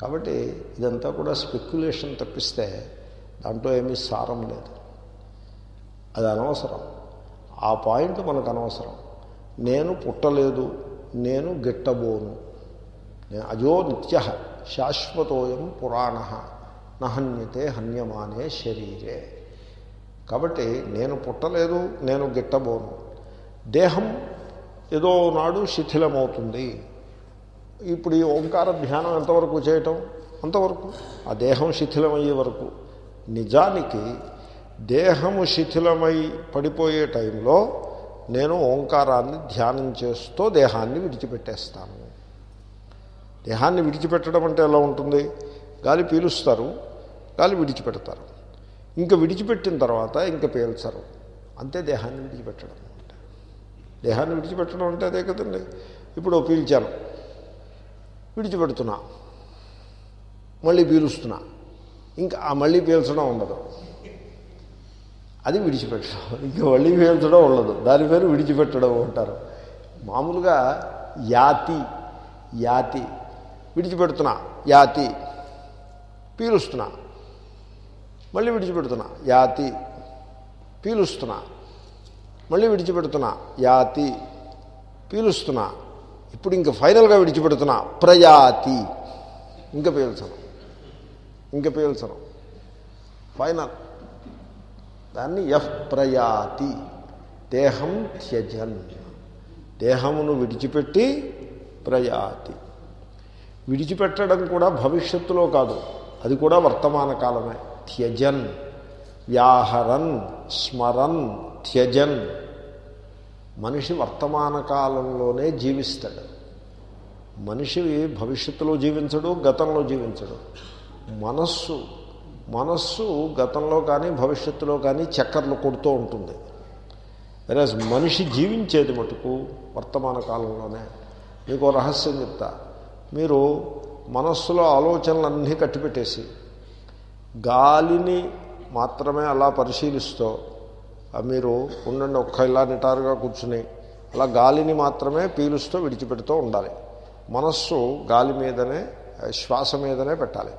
కాబట్టి ఇదంతా కూడా స్పెక్యులేషన్ తప్పిస్తే దాంట్లో ఏమీ సారం లేదు. అది అనవసరం. ఆ పాయింట్ మనకు అనవసరం. నేను పుట్టలేదు నేను గిట్టబోను. అజో నిత్య శాశ్వతోయం పురాణ నహన్యతే హన్యమానే శరీరే. కాబట్టి నేను పుట్టలేదు నేను గిట్టబోను. దేహం ఏదో నాడు శిథిలమవుతుంది. ఇప్పుడు ఈ ఓంకార ధ్యానం ఎంతవరకు చేయటం? అంతవరకు. ఆ దేహం శిథిలమయ్యే వరకు. నిజానికి దేహము శిథిలమై పడిపోయే టైంలో నేను ఓంకారాన్ని ధ్యానం చేస్తూ దేహాన్ని విడిచిపెట్టేస్తాను. దేహాన్ని విడిచిపెట్టడం అంటే ఎలా ఉంటుంది? గాలి పీలుస్తారు గాలి విడిచిపెడతారు. ఇంకా విడిచిపెట్టిన తర్వాత ఇంకా పీల్చరు. అంతే దేహాన్ని విడిచిపెట్టడం. అంటే దేహాన్ని విడిచిపెట్టడం అంటే అదే కదండి? ఇప్పుడు పీల్చాను. విడిచిపెడుతున్నా. మళ్ళీ పీలుస్తున్నా. ఇంకా ఆ మళ్ళీ పీల్చడం ఉండదు. అది విడిచిపెట్టడం. ఇంకా మళ్ళీ పీల్చడం ఉండదు. దాని పేరు విడిచిపెట్టడం అంటారు. మామూలుగా యాతి యాతి. విడిచిపెడుతున్నా యాతి. పీలుస్తున్నా. మళ్ళీ విడిచిపెడుతున్నా యాతి. పీలుస్తున్నా. మళ్ళీ విడిచిపెడుతున్నా యాతి. పీలుస్తున్నా. ఇప్పుడు ఇంకా ఫైనల్గా విడిచిపెడుతున్నా. ప్రయాతి. ఇంకా పీల్చను ఇంకా పీల్చను ఫైనల్. దాన్ని ఎఫ్ ప్రయాతి. దేహం త్యజన్. దేహమును విడిచిపెట్టి ప్రయాతి. విడిచిపెట్టడం కూడా భవిష్యత్తులో కాదు. అది కూడా వర్తమాన కాలమే. త్యజన్. వ్యాహరన్. స్మరన్. త్యజన్. మనిషి వర్తమాన కాలంలోనే జీవిస్తాడు. మనిషి భవిష్యత్తులో జీవించడు గతంలో జీవించడు. మనస్సు మనస్సు గతంలో కానీ భవిష్యత్తులో కానీ చక్కర్లు కొడుతూ ఉంటుంది. వెరాజ్ మనిషి జీవించేది మటుకు వర్తమాన కాలంలోనే. మీకు రహస్యం చెప్తా. మీరు మనస్సులో ఆలోచనలన్నీ కట్టిపెట్టేసి గాలిని మాత్రమే అలా పరిశీలిస్తూ మీరు ఉండండి ఒక్క ఇలా నిటారుగా కూర్చుని. అలా గాలిని మాత్రమే పీలుస్తూ విడిచిపెడుతూ ఉండాలి. మనస్సు గాలి మీదనే శ్వాస మీదనే పెట్టాలి.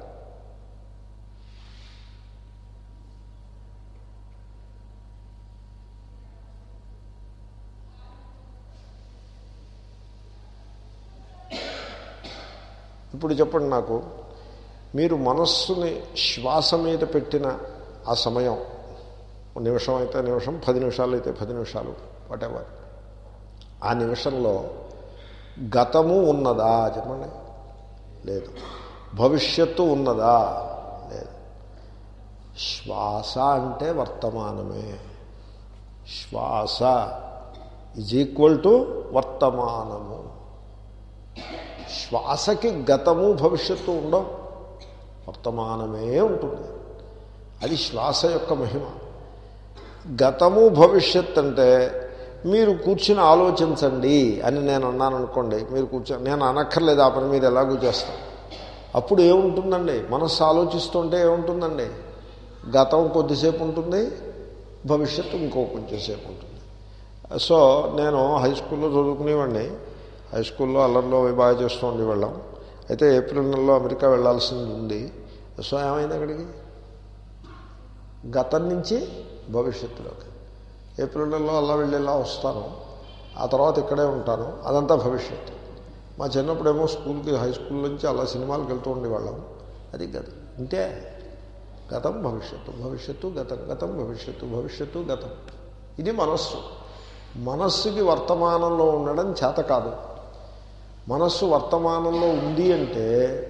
ఇప్పుడు చెప్పండి నాకు మీరు మనస్సుని శ్వాస మీద పెట్టిన ఆ సమయం నిమిషం అయితే నిమిషం పది నిమిషాలు అయితే పది నిమిషాలు వాటెవర్ ఆ నిమిషంలో గతము ఉన్నదా చెప్పండి? లేదు. భవిష్యత్తు ఉన్నదా? లేదు. శ్వాస అంటే వర్తమానమే. శ్వాస ఈజ్ ఈక్వల్ టు వర్తమానము. శ్వాసకి గతము భవిష్యత్తు ఉండవు. వర్తమానమే ఉంటుంది. అది శ్వాస యొక్క మహిమ. గతము భవిష్యత్ అంటే మీరు కూర్చుని ఆలోచించండి అని నేను అన్నాను అనుకోండి మీరు కూర్చొని నేను అనక్కర్లేదు ఆ పని మీరు ఎలాగూ చేస్తాం అప్పుడు ఏముంటుందండి? మనస్సు ఆలోచిస్తుంటే ఏముంటుందండి? గతం కొద్దిసేపు ఉంటుంది భవిష్యత్తు ఇంకో కొంచెంసేపు ఉంటుంది. సో నేను హై స్కూల్లో చదువుకునేవాడిని. హై స్కూల్లో అల్లర్లో బాగా చేస్తూ ఉండేవాళ్ళం. అయితే ఏప్రిల్ నెలలో అమెరికా వెళ్ళాల్సింది ఉంది. సో ఏమైంది అక్కడికి? గతం నుంచి భవిష్యత్తులోకి. ఏప్రిల్లో నెలలో అలా వెళ్ళేలా వస్తాను. ఆ తర్వాత ఇక్కడే ఉంటాను. అదంతా భవిష్యత్తు. మా చిన్నప్పుడేమో స్కూల్కి హై స్కూల్ నుంచి అలా సినిమాలకు వెళ్తూ ఉండేవాళ్ళం. అది గతం ఇంతే గతం భవిష్యత్తు భవిష్యత్తు గతం గతం భవిష్యత్తు భవిష్యత్తు గతం. ఇది మనస్సు. మనస్సుకి వర్తమానంలో ఉండడం చేత కాదు. మనస్సు వర్తమానంలో ఉంది అంటే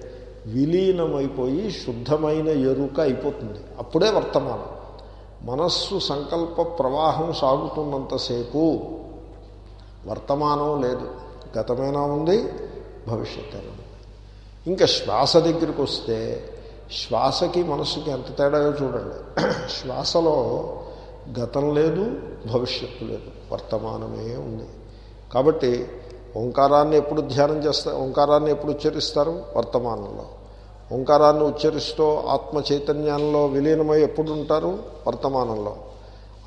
విలీనమైపోయి శుద్ధమైన ఎరుక అయిపోతుంది. అప్పుడే వర్తమానం. మనస్సు సంకల్ప ప్రవాహం సాగుతున్నంతసేపు వర్తమానం లేదు. గతమైనా ఉంది? భవిష్యత్తు ఇంకా శ్వాస దగ్గరికి వస్తే శ్వాసకి మనస్సుకి ఎంత తేడాయో చూడండి. శ్వాసలో గతం లేదు భవిష్యత్తు లేదు. వర్తమానమే ఉంది. కాబట్టి ఓంకారాన్ని ఎప్పుడు ధ్యానం చేస్తారు ఓంకారాన్ని ఎప్పుడు ఉచ్చరిస్తారు? వర్తమానంలో. ఓంకారాన్ని ఉచ్చరిస్తూ ఆత్మ చైతన్యంలో విలీనమై ఎప్పుడు ఉంటారు వర్తమానంలో.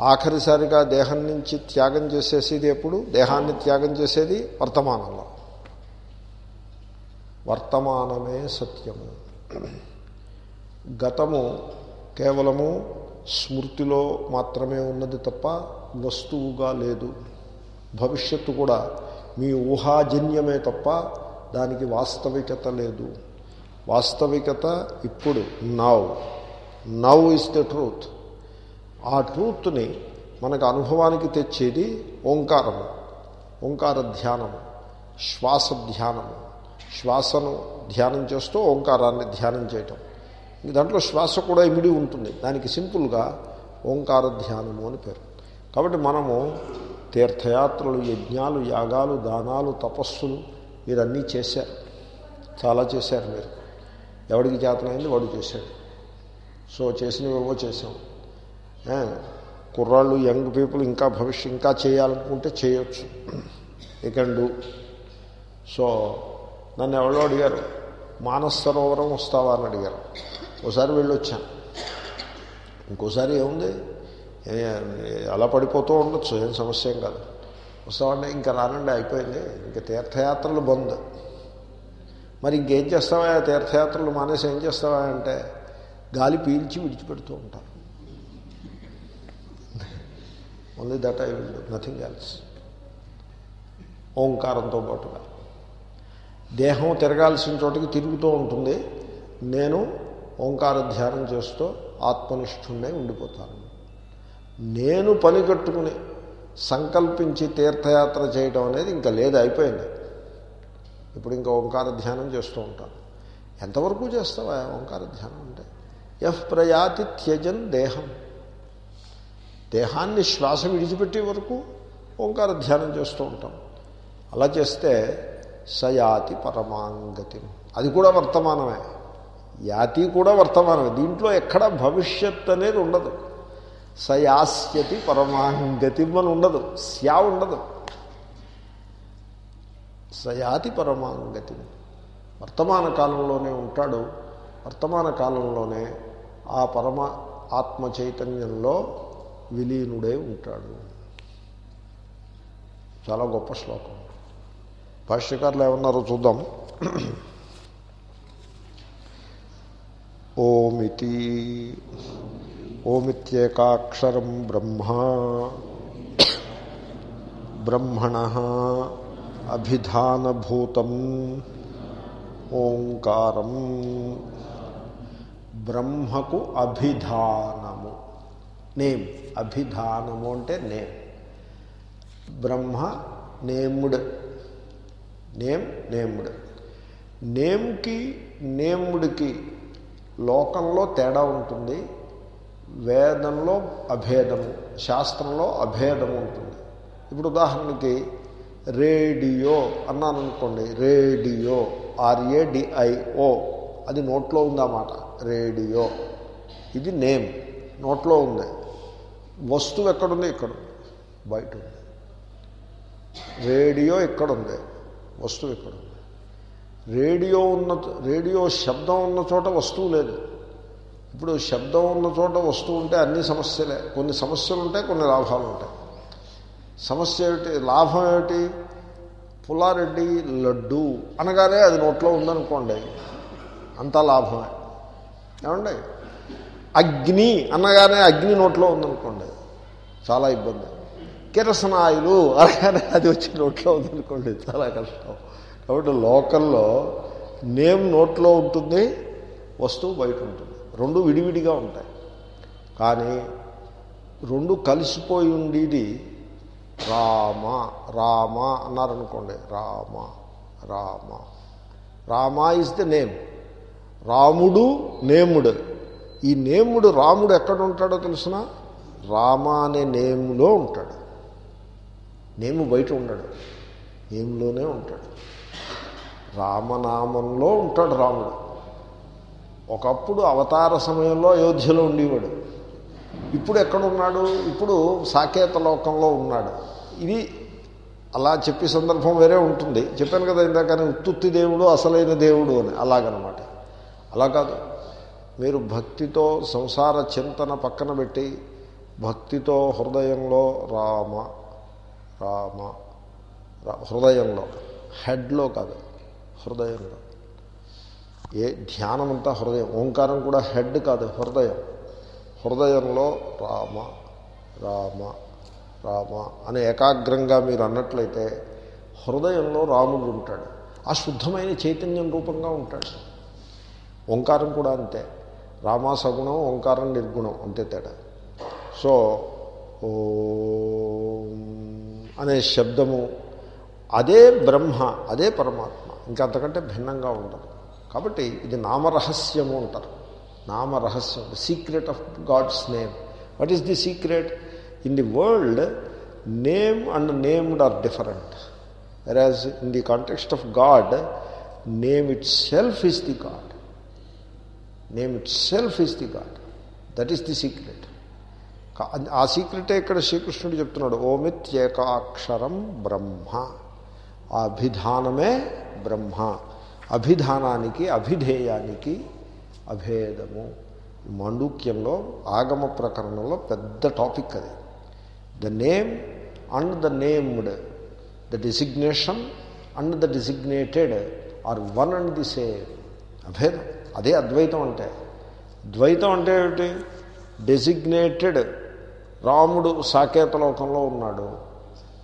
ఆఖరిసారిగా దేహం నుంచి త్యాగం చేసేసేది ఎప్పుడు? దేహాన్ని త్యాగం చేసేది వర్తమానంలో. వర్తమానమే సత్యము. గతము కేవలము స్మృతిలో మాత్రమే ఉన్నది తప్ప వస్తువుగా లేదు. భవిష్యత్తు కూడా మీ ఊహాజన్యమే తప్ప దానికి వాస్తవికత లేదు. వాస్తవికత ఇప్పుడు now now is the truth ఆ ట్రూత్ని మనకు అనుభవానికి తెచ్చేది ఓంకారము. ఓంకార ధ్యానము. శ్వాస ధ్యానము. శ్వాసను ధ్యానం చేస్తూ ఓంకారాన్ని ధ్యానం చేయటం. ఇంక దాంట్లో శ్వాస కూడా ఇమిడి ఉంటుంది. దానికి సింపుల్గా ఓంకార ధ్యానము అని పేరు. కాబట్టి మనము తీర్థయాత్రలు యజ్ఞాలు యాగాలు దానాలు తపస్సులు మీరన్నీ చేశారు. చాలా చేశారు మీరు. ఎవడికి చేతనైంది? వాడు చేశాడు. సో చేసినవేవో చేసాం కుర్రాళ్ళు యంగ్ పీపుల్ ఇంకా భవిష్యత్ ఇంకా చేయాలనుకుంటే చేయొచ్చు. ఇకండు సో నన్ను ఎవరో అడిగారు. మానస సరోవరం వస్తావా అని అడిగారు. ఒకసారి వెళ్ళొచ్చాను. ఇంకోసారి ఏముంది? అలా పడిపోతూ ఉండొచ్చు ఏం సమస్య ఏం కాదు. వస్తామంటే ఇంకా రానండి అయిపోయింది. ఇంకా తీర్థయాత్రలు బంద్. మరి ఇంకేం చేస్తావా తీర్థయాత్రలు మానేసి ఏం చేస్తావా అంటే గాలి పీల్చి విడిచిపెడుతూ ఉంటారు only that I will nothing else ఓంకారంతో పాటుగా. దేహం తిరగాల్సిన చోటికి తిరుగుతూ ఉంటుంది. నేను ఓంకార ధ్యానం చేస్తూ ఆత్మనిష్ఠుణ్ణే ఉండిపోతాను. నేను పని కట్టుకుని సంకల్పించి తీర్థయాత్ర చేయడం అనేది ఇంకా లేదు అయిపోయింది. ఇప్పుడు ఇంకా ఓంకార ధ్యానం చేస్తూ ఉంటాను. ఎంతవరకు చేస్తావా ఓంకార ధ్యానం అంటే? ఎఫ్ ప్రయాతి త్యజన్ దేహం. దేహాన్ని శ్వాస విడిచిపెట్టే వరకు ఓంకార ధ్యానం చేస్తూ ఉంటాం. అలా చేస్తే సయాతి పరమాంగతి. అది కూడా వర్తమానమే. యాతి కూడా వర్తమానమే. దీంట్లో ఎక్కడ భవిష్యత్ అనేది ఉండదు. సయాస్యతి పరమాంగతి అని ఉండదు. స్యా ఉండదు. సయాతి పరమాంగతి. వర్తమాన కాలంలోనే ఉంటాడు. వర్తమాన కాలంలోనే ఆ పరమ ఆత్మ చైతన్యంలో విలీనుడై ఉంటాడు. చాలా గొప్ప శ్లోకం. భాష్యకారులు ఏమన్నారో చూద్దాం. ఓమితి. ఓమిత్యేకాక్షరం బ్రహ్మ. బ్రహ్మణ అభిధానభూతం ఓంకారం బ్రహ్మకు అభిధానము. నేమ్ అభిధానము అంటే నేమ్. బ్రహ్మ నేముడ్ నేమ్ నేముడ్ నేమ్కి నేముడికి లోకంలో తేడా ఉంటుంది. వేదంలో అభేదము శాస్త్రంలో అభేదము ఉంటుంది. ఇప్పుడు ఉదాహరణకి రేడియో అన్నాను అనుకోండి రేడియో ఆర్ఏడిఐఓ అది నోట్లో ఉందన్నమాట రేడియో. ఇది నేమ్ నోట్లో ఉంది. వస్తువు ఎక్కడుంది? ఇక్కడ. బయట ఉంది రేడియో ఇక్కడ ఉంది వస్తువు ఇక్కడుంది. రేడియో ఉన్న రేడియో శబ్దం ఉన్న చోట వస్తువు లేదు. ఇప్పుడు శబ్దం ఉన్న చోట వస్తువు ఉంటే అన్ని సమస్యలే. కొన్ని సమస్యలు ఉంటాయి కొన్ని లాభాలు ఉంటాయి. సమస్య ఏమిటి? లాభం ఏమిటి? పుల్లారెడ్డి లడ్డు. అనగానే అది నోట్లో ఉందనుకోండి. అంతా లాభమే. ఏమండి? అగ్ని. అనగానే అగ్ని నోట్లో ఉందనుకోండి. చాలా ఇబ్బంది. కిరసనాయిలు. అనగానే అది వచ్చి నోట్లో ఉందనుకోండి. చాలా కష్టం. కాబట్టి లోకల్లో నేమ్ నోట్లో ఉంటుంది వస్తువు బయట ఉంటుంది. రెండు విడివిడిగా ఉంటాయి. కానీ రెండు కలిసిపోయి ఉండేది రామ రామ అన్నారనుకోండి. Rama Rama. Rama is the name రాముడు నేముడు. ఈ నేముడు రాముడు ఎక్కడ ఉంటాడో తెలిసిన? రామ అనే నేములో ఉంటాడు. నేము బయట ఉండడు. నేములోనే ఉంటాడు. రామనామంలో ఉంటాడు రాముడు. ఒకప్పుడు అవతార సమయంలో అయోధ్యలో ఉండేవాడు. ఇప్పుడు ఎక్కడున్నాడు? ఇప్పుడు సాకేత లోకంలో ఉన్నాడు. ఇది అలా చెప్పే సందర్భం వేరే ఉంటుంది. చెప్పాను కదా ఇందాకని ఉత్తుత్తి దేవుడు అసలైన దేవుడు అని. అలాగనమాట. అలా కాదు. మీరు భక్తితో సంసార చింతన పక్కన పెట్టి భక్తితో హృదయంలో రామ రామ రా- హృదయంలో. హెడ్లో కాదు. హృదయంలో. ఏ ధ్యానం అంతా హృదయం. ఓంకారం కూడా హెడ్ కాదు హృదయం. హృదయంలో రామ రామ రామ అని ఏకాగ్రంగా మీరు అన్నట్లయితే హృదయంలో రాముడు ఉంటాడు. ఆ శుద్ధమైన చైతన్యం రూపంగా ఉంటాడు. ఓంకారం కూడా అంతే. రామ సగుణం ఓంకారం నిర్గుణం అంతే తేడా. సో ఓ అనే శబ్దము అదే బ్రహ్మ అదే పరమాత్మ ఇంకా అంతకంటే భిన్నంగా ఉండదు. కాబట్టి ఇది నామరహస్యము అంటారు. నామరహస్యం the secret of God's name what is the secret in the world name and named are different whereas in the context of God name itself is the God name itself is the God that is the secret ఆ సీక్రెటే ఇక్కడ శ్రీకృష్ణుడు చెప్తున్నాడు ఓమిత్యేకాక్షరం బ్రహ్మ ఆ అభిధానమే బ్రహ్మ అభిధానానికి అభిధేయానికి అభేదము. మాండూక్యంలో ఆగమ ప్రకరణంలో పెద్ద topic అది. The name and the named the designation and the designated are one and the same. అభేదం. అదే అద్వైతం అంటే. ద్వైతం అంటే ఏమిటి? డెసిగ్నేటెడ్. రాముడు సాకేతలోకంలో ఉన్నాడు.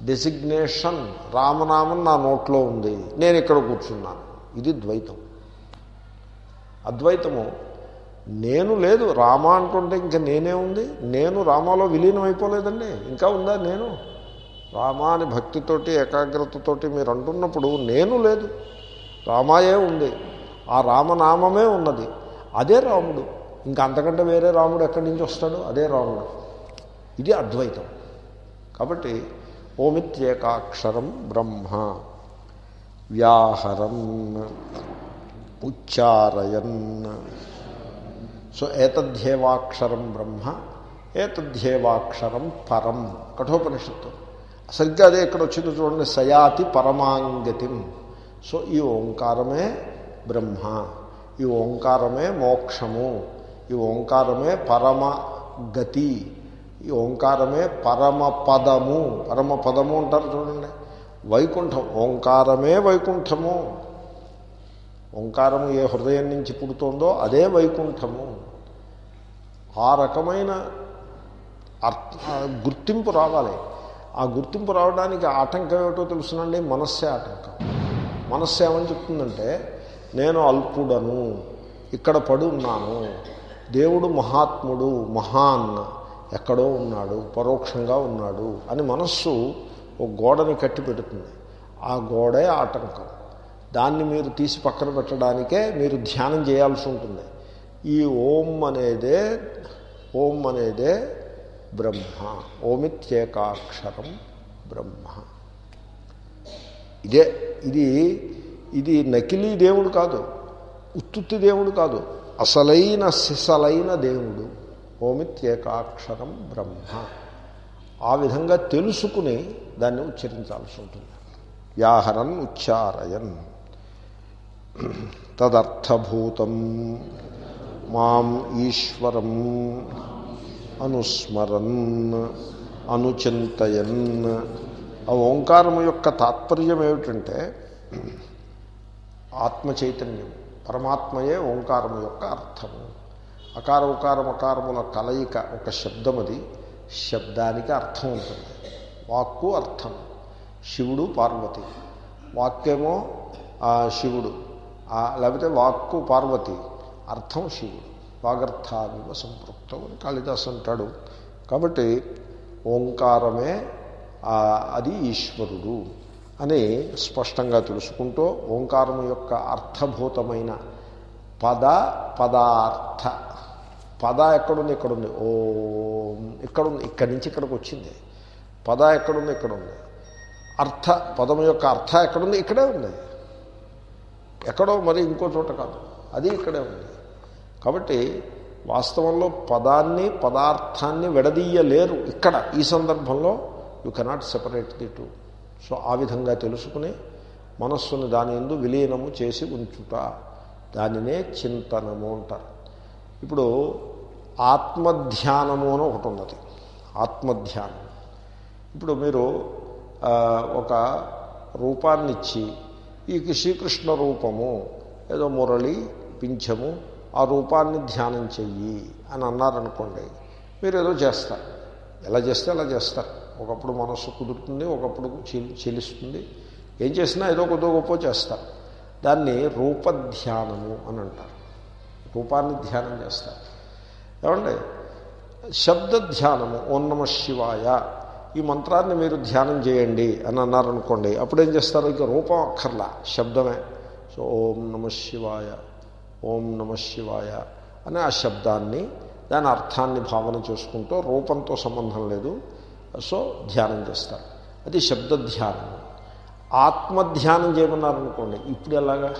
డెసిగ్నేషన్. రామనామం నా నోట్లో ఉంది. నేను ఇక్కడ కూర్చున్నాను. ఇది ద్వైతం. అద్వైతము నేను లేదు రామ అంటుంటే ఇంకా నేనే ఉంది నేను రామాలో విలీనం అయిపోలేదండి ఇంకా ఉందా నేను? రామ అని భక్తితోటి ఏకాగ్రతతోటి మీరు అంటున్నప్పుడు నేను లేదు రామాయే ఉంది ఆ రామనామమే ఉన్నది అదే రాముడు ఇంకా అంతకంటే వేరే రాముడు ఎక్కడి నుంచి వస్తాడు? అదే రాముడు. ఇది అద్వైతం. కాబట్టి ఓమిత్యేకాక్షరం బ్రహ్మ వ్యాహరం ఉచ్చారయన్. సో ఏతధ్యేవాక్షరం బ్రహ్మ ఏతధ్యేవాక్షరం పరం. కఠోపనిషత్తు. సరిగ్గా అదే ఇక్కడ వచ్చింది చూడండి సయాతి పరమాంగతిం. సో ఈ ఓంకారమే బ్రహ్మ ఈ ఓంకారమే మోక్షము ఈ ఓంకారమే పరమ గతి ఈ ఓంకారమే పరమపదము. పరమపదము అంటారు చూడండి. వైకుంఠం ఓంకారమే వైకుంఠము. ఓంకారము ఏ హృదయం నుంచి పుడుతోందో అదే వైకుంఠము. ఆ రకమైన గుర్తింపు రావాలి. ఆ గుర్తింపు రావడానికి ఆటంకం ఏమిటో తెలుసునండి? మనస్సే ఆటంకం. మనస్సు ఏమని చెప్తుందంటే నేను అల్పుడను ఇక్కడ పడి ఉన్నాను దేవుడు మహాత్ముడు మహాన్ ఎక్కడో ఉన్నాడు పరోక్షంగా ఉన్నాడు అని మనస్సు ఓ గోడని కట్టి పెడుతుంది ఆ గోడే ఆటంకం. దాన్ని మీరు తీసి పక్కన పెట్టడానికే మీరు ధ్యానం చేయాల్సి ఉంటుంది. ఈ ఓం అనేదే ఓం అనేదే బ్రహ్మ. ఓమిత్యేకాక్షరం బ్రహ్మ. ఇదే ఇది ఇది నకిలీ దేవుడు కాదు ఉత్తుత్తి దేవుడు కాదు అసలైన సిసలైన దేవుడు ఓమిత్యేకాక్షరం బ్రహ్మ. ఆ విధంగా తెలుసుకుని దాన్ని ఉచ్చరించాల్సి ఉంటుంది. వ్యాహరన్ ఉచ్చారయన్. తదర్థభూతం మాం ఈశ్వరం అనుస్మరన్ అనుచింతయన్. ఆ ఓంకారం యొక్క తాత్పర్యం ఏమిటంటే ఆత్మ చైతన్యం పరమాత్మయే ఓంకారం యొక్క అర్థము. అకార ఉకారం అకారముల కలయిక ఒక శబ్దం అది శబ్దానికి అర్థం ఉంటుంది. వాక్కు అర్థం. శివుడు పార్వతి. వాక్యేమో శివుడు. లేకపోతే వాక్కు పార్వతి అర్థం శివుడు వాగర్థావివ సంపృక్తం అని కాళిదాస్ అంటాడు. కాబట్టి ఓంకారమే అది ఈశ్వరుడు అని స్పష్టంగా తెలుసుకుంటూ ఓంకారం యొక్క అర్థభూతమైన పద పదార్థ పద ఎక్కడుంది? ఇక్కడుంది. ఓం. ఇక్కడుంది. ఇక్కడి నుంచి ఇక్కడికి వచ్చింది. పద ఎక్కడుంది? ఇక్కడుంది. అర్థ పదం యొక్క అర్థ ఎక్కడుంది? ఇక్కడే ఉంది. ఎక్కడో మరి ఇంకో చోట కాదు. అది ఇక్కడే ఉంది. కాబట్టి వాస్తవంలో పదాన్ని పదార్థాన్ని విడదీయలేరు. ఇక్కడ ఈ సందర్భంలో you cannot separate the two so ఆ విధంగా తెలుసుకుని మనస్సును దాని ఎందు విలీనము చేసి ఉంచుట. దానినే చింతనము అంటారు. ఇప్పుడు ఆత్మధ్యానము అని ఒకటి ఉన్నది. ఆత్మధ్యానం. ఇప్పుడు మీరు ఒక రూపాన్నిచ్చి ఈ శ్రీకృష్ణ రూపము ఏదో మురళి పింఛము ఆ రూపాన్ని ధ్యానం చెయ్యి అని అన్నారనుకోండి మీరు ఏదో చేస్తారు. ఎలా చేస్తే అలా చేస్తారు. ఒకప్పుడు మనస్సు కుదురుతుంది ఒకప్పుడు చీ- ఏం చేసినా ఏదో కొద్దో గొప్ప చేస్తారు. దాన్ని రూపధ్యానము అని అంటారు. రూపాన్ని ధ్యానం చేస్తారు. ఏమండి? శబ్ద ధ్యానము ఓం నమ శివాయ ఈ మంత్రాన్ని మీరు ధ్యానం చేయండి అని అన్నారనుకోండి అప్పుడు ఏం చేస్తారు? ఇక రూపం అక్కర్లా శబ్దమే. సో ఓం నమ శివాయ ఓం నమ శివాయ అనే ఆ శబ్దాన్ని దాని అర్థాన్ని భావన చేసుకుంటూ రూపంతో సంబంధం లేదు. సో ధ్యానం చేస్తారు. అది శబ్ద ధ్యానం. ఆత్మధ్యానం చేయమన్నారనుకోండి ఇప్పుడు ఎలాగా?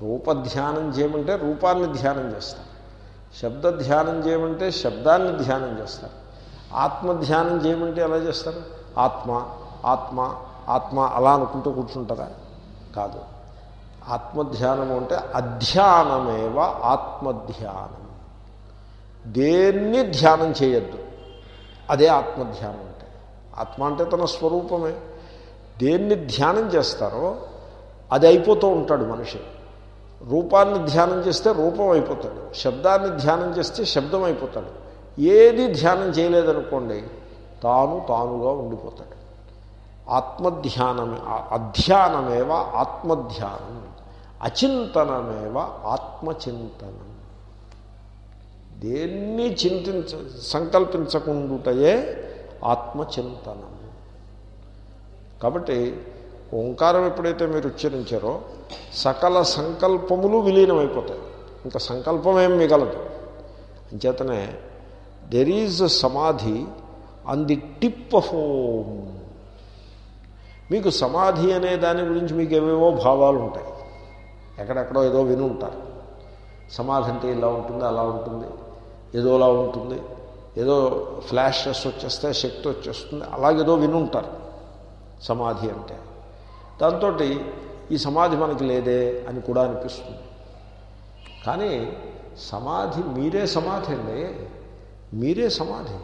రూపధ్యానం చేయమంటే రూపాన్ని ధ్యానం చేస్తారు. శబ్ద ధ్యానం చేయమంటే శబ్దాన్ని ధ్యానం చేస్తారు. ఆత్మధ్యానం చేయమంటే ఎలా చేస్తారు? ఆత్మ ఆత్మ ఆత్మ అలా అనుకుంటూ కూర్చుంటారా? కాదు. ఆత్మధ్యానం అంటే అధ్యానమేవ ఆత్మధ్యానం. దేన్ని ధ్యానం చేయొద్దు. అదే ఆత్మధ్యానం అంటే. ఆత్మ అంటే తన స్వరూపమే. దేన్ని ధ్యానం చేస్తారో అది అయిపోతూ ఉంటాడు మనిషి. రూపాన్ని ధ్యానం చేస్తే రూపం అయిపోతాడు. శబ్దాన్ని ధ్యానం చేస్తే శబ్దం అయిపోతాడు. ఏది ధ్యానం చేయలేదనుకోండి తాను తానుగా ఉండిపోతాడు. ఆత్మధ్యానమే అధ్యానమేవ ఆత్మధ్యానం అచింతనమేవ ఆత్మచింతనం. దేన్ని చింతించ సంకల్పించకుండుటయే ఆత్మచింతనం. కాబట్టి ఓంకారం ఎప్పుడైతే మీరు ఉచ్చరించారో సకల సంకల్పములు విలీనమైపోతాయి. ఇంకా సంకల్పం ఏం మిగలదు. అంచేతనే there is samadhi on the tip of Om మీకు సమాధి అనే దాని గురించి మీకు ఏవేవో భావాలు ఉంటాయి. ఎక్కడెక్కడో ఏదో విని ఉంటారు. సమాధి అంటే ఇలా ఉంటుంది అలా ఉంటుంది ఏదోలా ఉంటుంది ఏదో ఫ్లాషెస్ వచ్చేస్తే శక్తి వచ్చేస్తుంది అలాగేదో వినుంటారు సమాధి అంటే. దాంతో ఈ సమాధి మనకి లేదే అని కూడా అనిపిస్తుంది. కానీ సమాధి మీరే సమాధి అండి. మీరే సమాధి.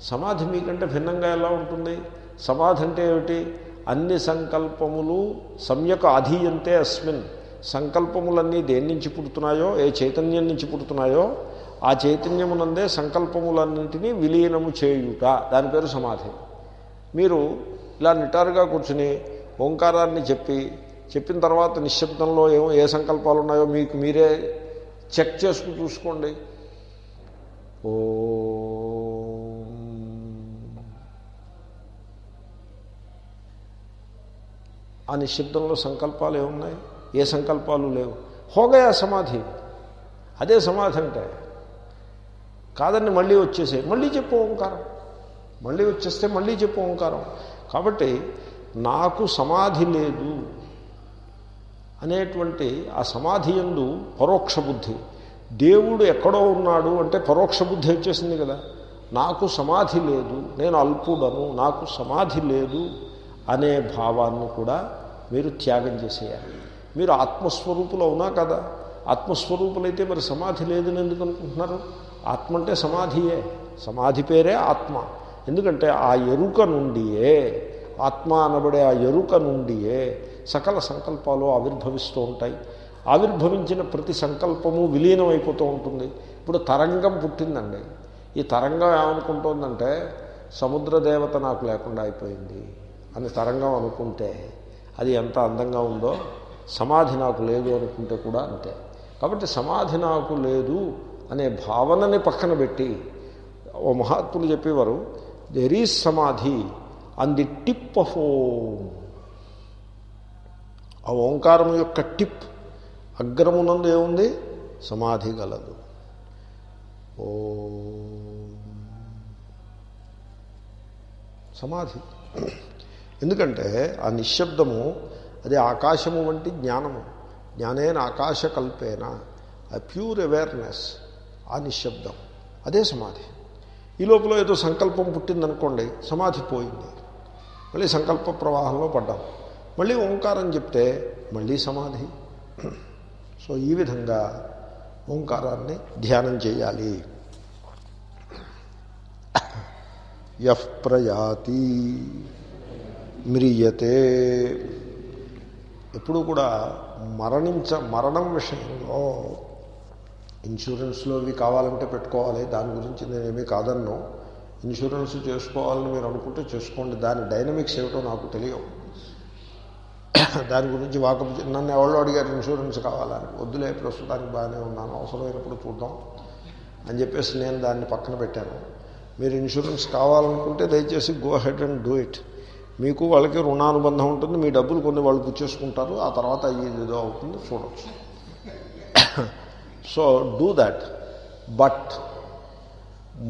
సమాధి మీకంటే భిన్నంగా ఎలా ఉంటుంది? సమాధి అంటే ఏమిటి? అన్ని సంకల్పములు సమ్యక్ అధీయంతే అస్మిన్. సంకల్పములన్నీ దేని నుంచి పుడుతున్నాయో ఏ చైతన్యం నుంచి పుడుతున్నాయో ఆ చైతన్యమునందే సంకల్పములన్నింటినీ విలీనము చేయుట. దాని పేరు సమాధి. మీరు ఇలా నిటారుగా కూర్చుని ఓంకారాన్ని చెప్పి చెప్పిన తర్వాత నిశ్శబ్దంలో ఏమో ఏ సంకల్పాలు ఉన్నాయో మీకు మీరే చెక్ చేసుకుని చూసుకోండి. ఓ. ఆ నిశ్శబ్దంలో సంకల్పాలు ఏమున్నాయి? ఏ సంకల్పాలు లేవు? హోగయా సమాధి. అదే సమాధి అంటే కాదండి మళ్ళీ వచ్చేసే మళ్ళీ చెప్పు ఓంకారం. మళ్ళీ వచ్చేస్తే మళ్ళీ చెప్పు ఓంకారం. కాబట్టి నాకు సమాధి లేదు అనేటువంటి ఆ సమాధి ఎందు పరోక్ష బుద్ధి. దేవుడు ఎక్కడో ఉన్నాడు అంటే పరోక్ష బుద్ధి వచ్చేసింది కదా. నాకు సమాధి లేదు నేను అల్పుడను నాకు సమాధి లేదు అనే భావాన్ని కూడా మీరు త్యాగం చేసేయాలి. మీరు ఆత్మస్వరూపులు అవునా కదా? ఆత్మస్వరూపులైతే మరి సమాధి లేదని ఎందుకు అనుకుంటున్నారు? ఆత్మ అంటే సమాధియే. సమాధి పేరే ఆత్మ. ఎందుకంటే ఆ ఎరుక నుండియే ఆత్మ అనబడే ఆ ఎరుక నుండియే సకల సంకల్పాలు ఆవిర్భవిస్తూ ఉంటాయి. ఆవిర్భవించిన ప్రతి సంకల్పము విలీనం అయిపోతూ ఉంటుంది. ఇప్పుడు తరంగం పుట్టిందండి. ఈ తరంగం ఏమనుకుంటోందంటే సముద్ర దేవత నాకు లేకుండా అయిపోయింది అని తరంగం అనుకుంటే అది ఎంత అందంగా ఉందో సమాధి నాకు లేదు అనుకుంటే కూడా అంతే. కాబట్టి సమాధి నాకు లేదు అనే భావనని పక్కన పెట్టి ఓ మహాత్ములు చెప్పేవారు there is samadhi on the tip of Om ఆ ఓంకారం యొక్క టిప్ అగ్రమునందు ఏముంది? సమాధి గలదు. ఓ. సమాధి. ఎందుకంటే ఆ నిశ్శబ్దము అది ఆకాశము వంటి జ్ఞానము. జ్ఞానేన ఆకాశకల్పేన ఆ ప్యూర్ అవేర్నెస్ ఆ నిశ్శబ్దం. అదే సమాధి. ఈ లోపల ఏదో సంకల్పం పుట్టిందనుకోండి సమాధి పోయింది. మళ్ళీ సంకల్ప ప్రవాహంలో పడ్డాం. మళ్ళీ ఓంకారం చెప్తే మళ్ళీ సమాధి. సో ఈ విధంగా ఓంకారాన్ని ధ్యానం చేయాలి. యఫ్ ప్రయాతి మ్రియతే. ఎప్పుడు కూడా మరణించ మరణం విషయంలో ఇన్సూరెన్స్లో ఇవి కావాలంటే పెట్టుకోవాలి దాని గురించి నేనేమీ కాదన్ను. ఇన్సూరెన్స్ చేసుకోవాలని మీరు అనుకుంటే చేసుకోండి. దాని డైనమిక్స్ ఏమిటో నాకు తెలియవు. దాని గురించి వాకపు నన్ను ఎవరో అడిగారు ఇన్సూరెన్స్ కావాలని. వద్దులే ప్రస్తుతానికి బాగానే ఉన్నాను అవసరమైనప్పుడు చూద్దాం అని చెప్పేసి నేను దాన్ని పక్కన పెట్టాను. మీరు ఇన్సూరెన్స్ కావాలనుకుంటే దయచేసి go ahead and do it. మీకు వాళ్ళకి రుణానుబంధం ఉంటుంది మీ డబ్బులు కొన్ని వాళ్ళు పుచ్చేసుకుంటారు ఆ తర్వాత అయ్యేది ఏదో అవుతుంది చూడవచ్చు సో డూ దాట్. బట్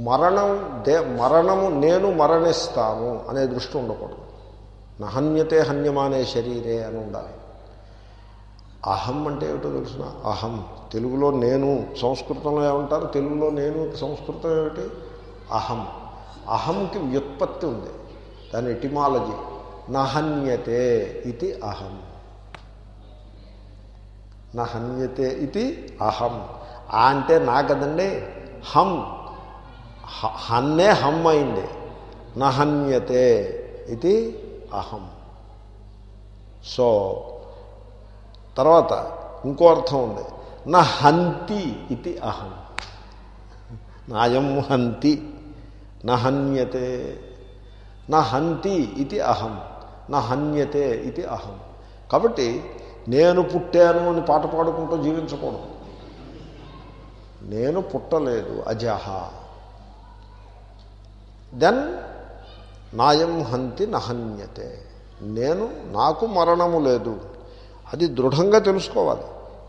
మరణం దే మరణము నేను మరణిస్తాను అనే దృష్టి ఉండకూడదు. నహన్యతే హన్యమానే శరీరే అని ఉండాలి. అహం అంటే ఏమిటో తెలుసిన? అహం. తెలుగులో నేను సంస్కృతంలో ఏమంటారు? తెలుగులో నేను సంస్కృతం ఏమిటి? అహం. అహంకి వ్యుత్పత్తి ఉంది. దాని ఎటిమాలజీ. నహన్యతే ఇది అహం. నహన్యతే ఇది అహం. ఆ అంటే నా కదండి? హం. హ- హన్నే హమ్ అయింది. నహన్యతే ఇది అహం. సో తర్వాత ఇంకో అర్థం ఉంది. నా హంతి ఇది అహం. నాయం హంతి నా హన్యతే. నా హంతి ఇది అహం నా హన్యతే ఇది అహం. కాబట్టి నేను పుట్టాను అని పాట పాడుకుంటూ జీవించకూడదు. నేను పుట్టలేదు అజహ. దెన్ నాయం హంతి నహన్యతే. నేను నాకు మరణము లేదు. అది దృఢంగా తెలుసుకోవాలి.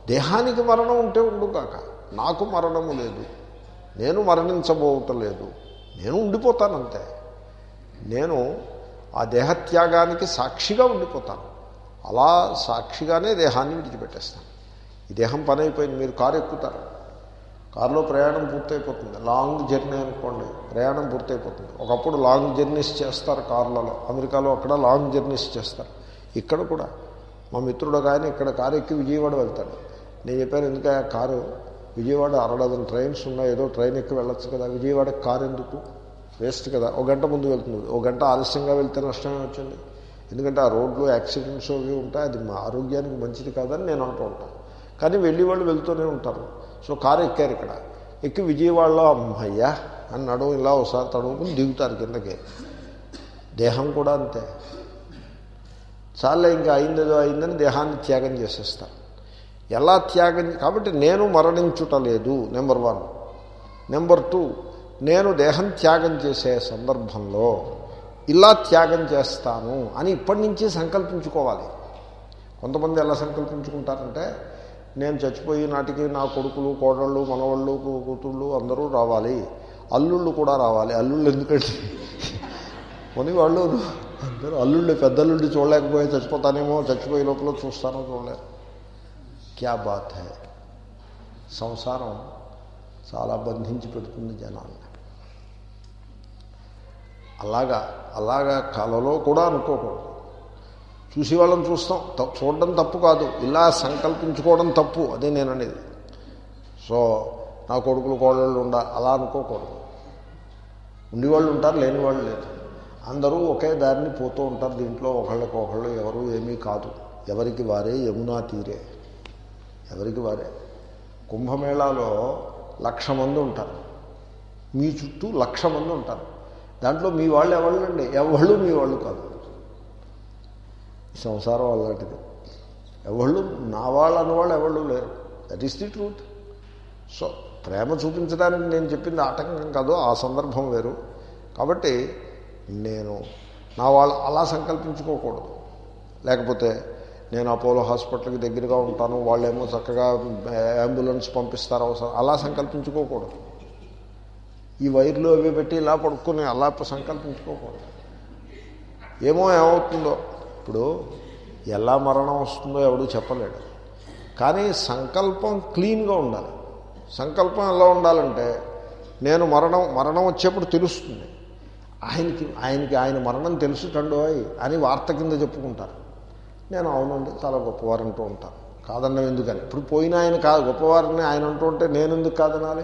దేహానికి మరణం ఉంటే ఉండుగాక నాకు మరణము లేదు. నేను మరణించబోవటలేదు నేను ఉండిపోతానంతే. నేను ఆ దేహత్యాగానికి సాక్షిగా ఉండిపోతాను. అలా సాక్షిగానే దేహాన్ని విడిచిపెట్టేస్తాను. ఈ దేహం పని అయిపోయింది మీరు కారు ఎక్కుతారు. కారులో ప్రయాణం పూర్తయిపోతుంది. లాంగ్ జర్నీ అనుకోండి ప్రయాణం పూర్తయిపోతుంది. ఒకప్పుడు లాంగ్ జర్నీస్ చేస్తారు కార్లలో. అమెరికాలో అక్కడ లాంగ్ జర్నీస్ చేస్తారు. ఇక్కడ కూడా. మా మిత్రుడు ఒక ఆయన ఇక్కడ కారు ఎక్కి విజయవాడ వెళ్తాడు. నేను చెప్పాను ఎందుకంటే ఆ కారు విజయవాడ అరడదన ట్రైన్స్ ఉన్నాయి. ఏదో ట్రైన్ ఎక్కి వెళ్ళొచ్చు కదా. విజయవాడకి కారు ఎందుకు? వేస్ట్ కదా. ఒక గంట ముందు వెళ్తుంది. ఒక గంట ఆలస్యంగా వెళ్తే నష్టమే వచ్చింది. ఎందుకంటే ఆ రోడ్లు యాక్సిడెంట్స్ అవి ఉంటాయి. అది మా ఆరోగ్యానికి మంచిది కాదని నేను అంటూ ఉంటాను. కానీ వెళ్ళి వాళ్ళు వెళ్తూనే ఉంటారు. సో కారు ఎక్కారు ఇక్కడ. ఎక్కి విజయవాడలో అమ్మయ్యా అని నడుము ఇలా ఒకసారి తడుముకుని దిగుతారు కిందకి. దేహం కూడా అంతే. చాలా ఇంకా అయిందేదో అయిందని దేహాన్ని త్యాగం చేసేస్తారు ఎలా త్యాగం కాబట్టి నేను మరణించుటలేదు నెంబర్ వన్. నెంబర్ టూ నేను దేహం త్యాగం చేసే సందర్భంలో ఇలా త్యాగం చేస్తాను అని ఇప్పటి నుంచి సంకల్పించుకోవాలి. కొంతమంది ఎలా సంకల్పించుకుంటారంటే నేను చచ్చిపోయి నాటికి నా కొడుకులు కోడళ్ళు మనవాళ్ళు కూతుళ్ళు అందరూ రావాలి. అల్లుళ్ళు కూడా రావాలి. అల్లుళ్ళు ఎందుకంటే కొని వాళ్ళు అందరూ అల్లుళ్ళు పెద్దల్లుళ్ళు చూడలేకపోయి చచ్చిపోతానేమో చచ్చిపోయే లోపల చూస్తానో చూడలేదు క్యా బాత్ హే? సంసారం చాలా బంధించి పెడుతుంది జనాన్ని అలాగా అలాగా కలలో కూడా అనుకోకూడదు. చూసి వాళ్ళని చూస్తాం. చూడడం తప్పు కాదు. ఇలా సంకల్పించుకోవడం తప్పు. అదే నేను అనేది సో నా కొడుకులు కోడళ్ళు ఉండ అలా అనుకోకూడదు. ఉండేవాళ్ళు ఉంటారు లేని వాళ్ళు లేదు. అందరూ ఒకే దారిని పోతూ ఉంటారు. దీంట్లో ఒకళ్ళకి ఒకళ్ళు ఎవరు ఏమీ కాదు. ఎవరికి వారే యమునా తీరే. ఎవరికి వారే. కుంభమేళాలో లక్ష మంది ఉంటారు. మీ చుట్టూ లక్ష మంది ఉంటారు. దాంట్లో మీ వాళ్ళు ఎవళ్ళండి? ఎవళ్ళు మీ వాళ్ళు కాదు. సంసారం అలాంటిది. ఎవళ్ళు? నా వాళ్ళు అన్నవాళ్ళు ఎవళ్ళు లేరు. That is the truth so ప్రేమ చూపించడానికి నేను చెప్పింది ఆటంకం కాదు ఆ సందర్భం వేరు. కాబట్టి నేను నా వాళ్ళు అలా సంకల్పించుకోకూడదు. లేకపోతే నేను అపోలో హాస్పిటల్కి దగ్గరగా ఉంటాను వాళ్ళేమో చక్కగా అంబులెన్స్ పంపిస్తారు అవసరం. అలా సంకల్పించుకోకూడదు. ఈ వైర్లు అవి పెట్టి ఇలా పడుకుని అలా సంకల్పించుకోకూడదు. ఏమో ఏమవుతుందో? ఇప్పుడు ఎలా మరణం వస్తుందో ఎవడు చెప్పలేడు. కానీ సంకల్పం క్లీన్గా ఉండాలి. సంకల్పం ఎలా ఉండాలంటే నేను మరణం మరణం వచ్చేప్పుడు తెలుస్తుంది. ఆయనకి ఆయనకి ఆయన మరణం తెలుసుటండోయ్ అని వార్త కింద చెప్పుకుంటారు. నేను అవునండి చాలా గొప్పవారంటూ ఉంటాను కాదన్నం ఎందుకని? ఇప్పుడు పోయిన ఆయన కాదు గొప్పవారిని ఆయన అంటూ ఉంటే నేను ఎందుకు కాదనాలి?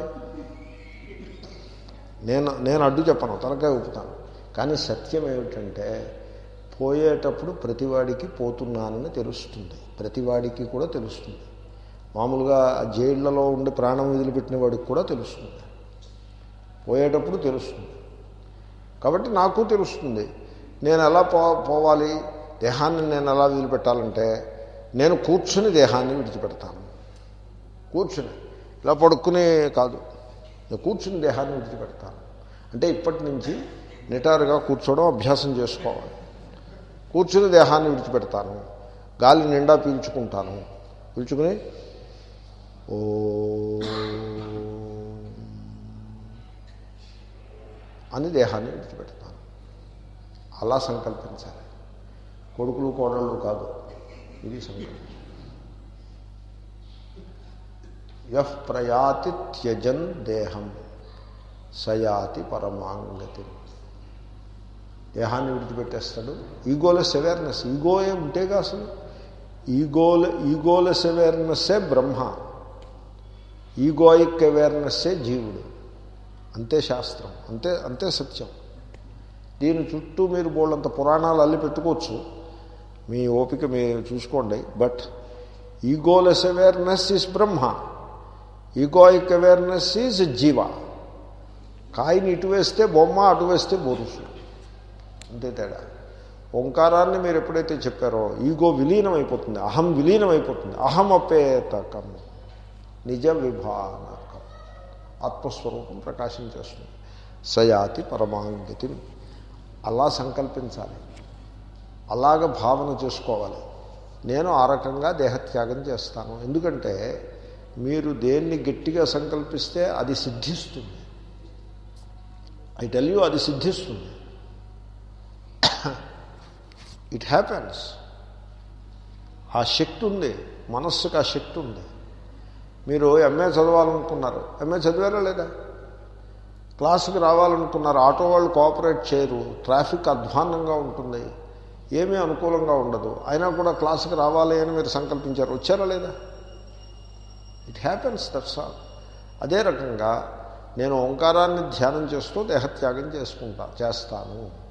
నేను నేను అడ్డు చెప్పను తలకాయ ఊపుతాను. కానీ సత్యం ఏమిటంటే పోయేటప్పుడు ప్రతివాడికి పోతున్నానని తెలుస్తుంది. ప్రతివాడికి కూడా తెలుస్తుంది. మామూలుగా జైళ్ళలో ఉండి ప్రాణం వదిలిపెట్టిన వాడికి కూడా తెలుస్తుంది. పోయేటప్పుడు తెలుస్తుంది. కాబట్టి నాకు తెలుస్తుంది నేను ఎలా పో పోవాలి దేహాన్ని నేను ఎలా వదిలిపెట్టాలంటే నేను కూర్చుని దేహాన్ని విడిచిపెడతాను. కూర్చుని ఇలా పడుకునే కాదు. నేను కూర్చుని దేహాన్ని విడిచిపెడతాను. అంటే ఇప్పటి నుంచి నిటారుగా కూర్చోవడం అభ్యాసం చేసుకోవాలి. కూర్చుని దేహాన్ని విడిచిపెడతాను. గాలి నిండా పీల్చుకుంటాను. పీల్చుకుని ఓ. అని దేహాన్ని విడిచిపెడతాను. అలా సంకల్పించాలి. కొడుకులు కోడళ్ళు కాదు. ఇది సంకల్పం. యహ్ ప్రయాతి త్యజన్ దేహం. సయాతి పరమాంగతి. దేహాన్ని విడిచిపెట్టేస్తాడు. Egoless awareness. ఈగోయే ఉంటేగా అసలు? ఈగోల ఈగోలెస్ అవేర్నెస్సే బ్రహ్మ. ఈగోయిక్ అవేర్నెస్సే జీవుడు. అంతే శాస్త్రం. అంతే అంతే సత్యం. దీని చుట్టూ మీరు బోళ్ళంత పురాణాలు అల్లి పెట్టుకోవచ్చు. మీ ఓపిక మీరు చూసుకోండి. But egoless awareness is Brahma. Egoic awareness is jiva. కాయని ఇటు వేస్తే బొమ్మ అటు వేస్తే బొరుసు అంతే తేడా. ఓంకారాన్ని మీరు ఎప్పుడైతే చెప్పారో ఈగో విలీనం అయిపోతుంది అహం విలీనం అయిపోతుంది అహం అపేతకం నిజ విభానకం. ఆత్మస్వరూపం ప్రకాశం చేస్తుంది సయాతి పరమాంగతి. అలా సంకల్పించాలి. అలాగ భావన చేసుకోవాలి. నేను ఆ రకంగా దేహత్యాగం చేస్తాను. ఎందుకంటే మీరు దేన్ని గట్టిగా సంకల్పిస్తే అది సిద్ధిస్తుంది. ఐ టెల్ యూ అది సిద్ధిస్తుంది. ఇట్ హ్యాపెన్స్ ఆ శక్తి ఉంది మనస్సుకు ఆ శక్తి ఉంది మీరు ఎంఏ చదవాలనుకున్నారు. ఎంఏ చదివారా లేదా? క్లాసుకి రావాలనుకున్నారు. ఆటో వాళ్ళు కోఆపరేట్ చేయరు. ట్రాఫిక్ అధ్వాన్నంగా ఉంటుంది. ఏమీ అనుకూలంగా ఉండదు. అయినా కూడా క్లాసుకి రావాలి అని మీరు సంకల్పించారు. వచ్చారా లేదా? ఇట్ హ్యాపెన్స్ దట్స్ ఆల్ అదే రకంగా నేను ఓంకారాన్ని ధ్యానం చేస్తూ దేహత్యాగం చేసుకుంటా చేస్తాను.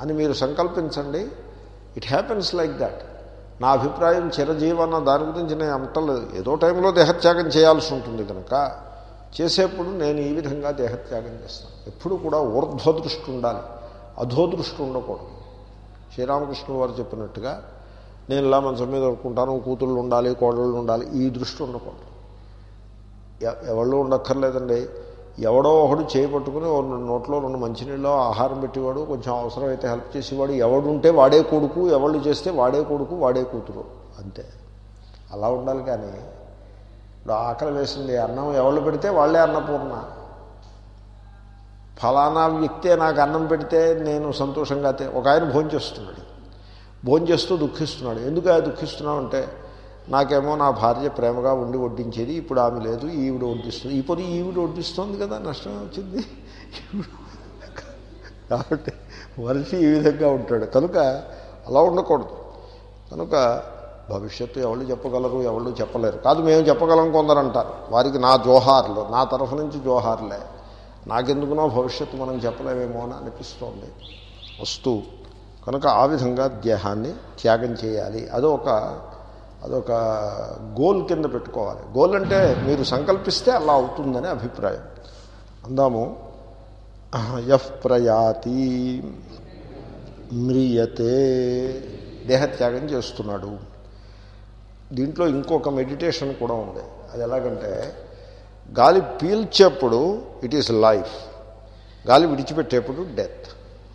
అని మీరు సంకల్పించండి. ఇట్ హ్యాపెన్స్ లైక్ దట్ నా అభిప్రాయం చిరజీవన దాని గురించి నేను అంటలేదు ఏదో టైంలో దేహత్యాగం చేయాల్సి ఉంటుంది కనుక చేసేప్పుడు నేను ఈ విధంగా దేహత్యాగం చేస్తాను. ఎప్పుడు కూడా ఊర్ధ్వదృష్టి ఉండాలి. అధో దృష్టి ఉండకూడదు. శ్రీరామకృష్ణుడు వారు చెప్పినట్టుగా నేను ఇలా మంచం మీద అనుకుంటాను కూతుళ్ళు ఉండాలి కోడళ్ళు ఉండాలి ఈ దృష్టి ఉండకూడదు. ఎవళ్ళు ఉండక్కర్లేదండి. ఎవడో ఒకడు చేపట్టుకుని నోట్లో రెండు మంచినీళ్ళు ఆహారం పెట్టేవాడు కొంచెం అవసరమైతే హెల్ప్ చేసేవాడు. ఎవడుంటే వాడే కొడుకు ఎవళ్ళు చేస్తే వాడే కొడుకు వాడే కూతురు. అంతే. అలా ఉండాలి కానీ ఇప్పుడు ఆకలి వేసింది అన్నం ఎవళ్ళు పెడితే వాళ్ళే అన్నపూర్ణ. ఫలానా వ్యక్తే నాకు అన్నం పెడితే నేను సంతోషంగా ఒక ఆయన భోజనం చేస్తున్నాడు భోజనం చేస్తూ దుఃఖిస్తున్నాడు. ఎందుకు ఆ దుఃఖిస్తున్నావు అంటే నాకేమో నా భార్య ప్రేమగా ఉండి వడ్డించేది ఇప్పుడు ఆమె లేదు ఈవిడ వడ్డిస్తుంది. ఈ పొద్దు ఈవిడ వడ్డిస్తుంది కదా నష్టం వచ్చింది. కాబట్టి మనిషి ఈ విధంగా ఉంటాడు. కనుక అలా ఉండకూడదు. కనుక భవిష్యత్తు ఎవరు చెప్పగలరు ఎవరు చెప్పలేరు. కాదు మేము చెప్పగలం కొందరంటారు వారికి నా జోహార్లు నా తరఫు నుంచి జోహార్లే. నాకెందుకునో భవిష్యత్తు మనం చెప్పలేమేమో అని అనిపిస్తోంది. వస్తూ కనుక ఆ విధంగా దేహాన్ని త్యాగం చేయాలి. అదొక అదొక గోల్ కింద పెట్టుకోవాలి. గోల్ అంటే మీరు సంకల్పిస్తే అలా అవుతుందని అభిప్రాయం. అందాము యఫ్ ప్రయాతి మ్రియతే దేహత్యాగం చేస్తున్నాడు. దీంట్లో ఇంకొక మెడిటేషన్ కూడా ఉంది. అది ఎలాగంటే గాలి పీల్చేప్పుడు ఇట్ ఈస్ లైఫ్. గాలి విడిచిపెట్టేప్పుడు డెత్.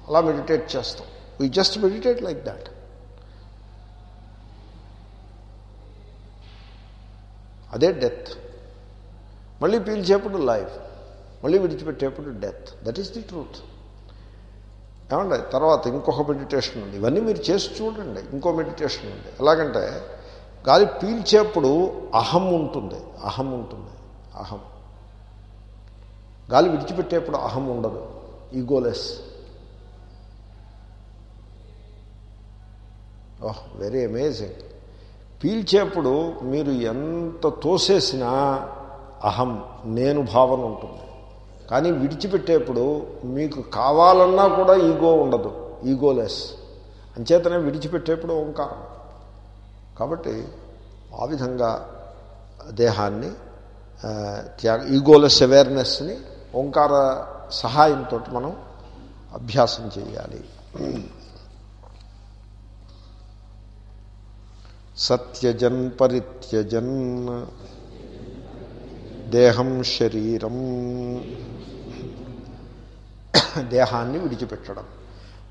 అలా మెడిటేట్ చేస్తాం. We just meditate like that అదే డెత్. మళ్ళీ పీల్చేప్పుడు లైఫ్. మళ్ళీ విడిచిపెట్టేప్పుడు death. That is the truth ఏమండి? తర్వాత ఇంకొక మెడిటేషన్ ఉంది. ఇవన్నీ మీరు చేసి చూడండి. ఇంకో మెడిటేషన్ ఉంది. ఎలాగంటే గాలి పీల్చేప్పుడు అహం ఉంటుంది. అహం ఉంటుంది. అహం. గాలి విడిచిపెట్టేప్పుడు అహం ఉండదు. ఈగోలెస్ ఓహ్ వెరీ అమేజింగ్ పీల్చేప్పుడు మీరు ఎంత తోసేసినా అహం నేను భావన ఉంటుంది. కానీ విడిచిపెట్టేప్పుడు మీకు కావాలన్నా కూడా ఈగో ఉండదు ఈగోలెస్. అంచేతనే విడిచిపెట్టేప్పుడు ఓంకారం. కాబట్టి ఆ విధంగా దేహాన్ని త్యాగ ఈగోలెస్ అవేర్నెస్ని ఓంకార సహాయంతో మనం అభ్యాసం చేయాలి. సత్యజన్ పరిత్యజన్ దేహం శరీరం. దేహాన్ని విడిచిపెట్టడం.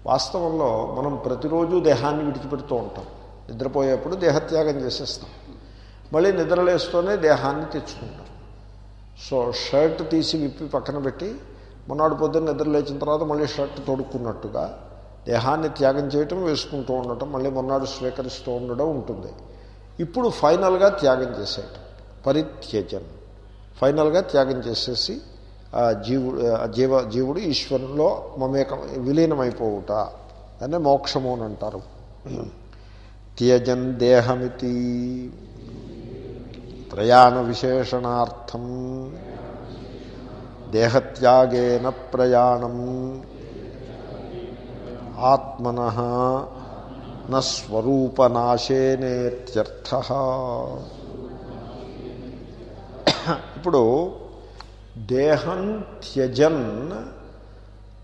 వాస్తవంలో మనం ప్రతిరోజు దేహాన్ని విడిచిపెడుతూ ఉంటాం. నిద్రపోయేప్పుడు దేహత్యాగం చేసేస్తాం. మళ్ళీ నిద్రలేస్తూనే దేహాన్ని తెచ్చుకుంటాం. సో షర్ట్ తీసి విప్పి పక్కన పెట్టి మొన్నటి పొద్దున్న నిద్ర లేచిన తర్వాత మళ్ళీ షర్ట్ తొడుక్కున్నట్టుగా దేహాన్ని త్యాగం చేయటం వేసుకుంటూ ఉండటం మళ్ళీ మొన్నాడు స్వీకరిస్తూ ఉండడం ఉంటుంది. ఇప్పుడు ఫైనల్గా త్యాగం చేసేయటం. పరిత్యజన్ ఫైనల్గా త్యాగం చేసేసి జీవుడు జీవ జీవుడు ఈశ్వరంలో మమేకం విలీనమైపోవుట. అనే మోక్షము అని అంటారు. త్యజన్ దేహమితి. ప్రయాణ విశేషణార్థం. దేహత్యాగేన ప్రయాణం. ఆత్మన నస్వరూపనాశేనేత్యర్థ ఇప్పుడు దేహం త్యజన్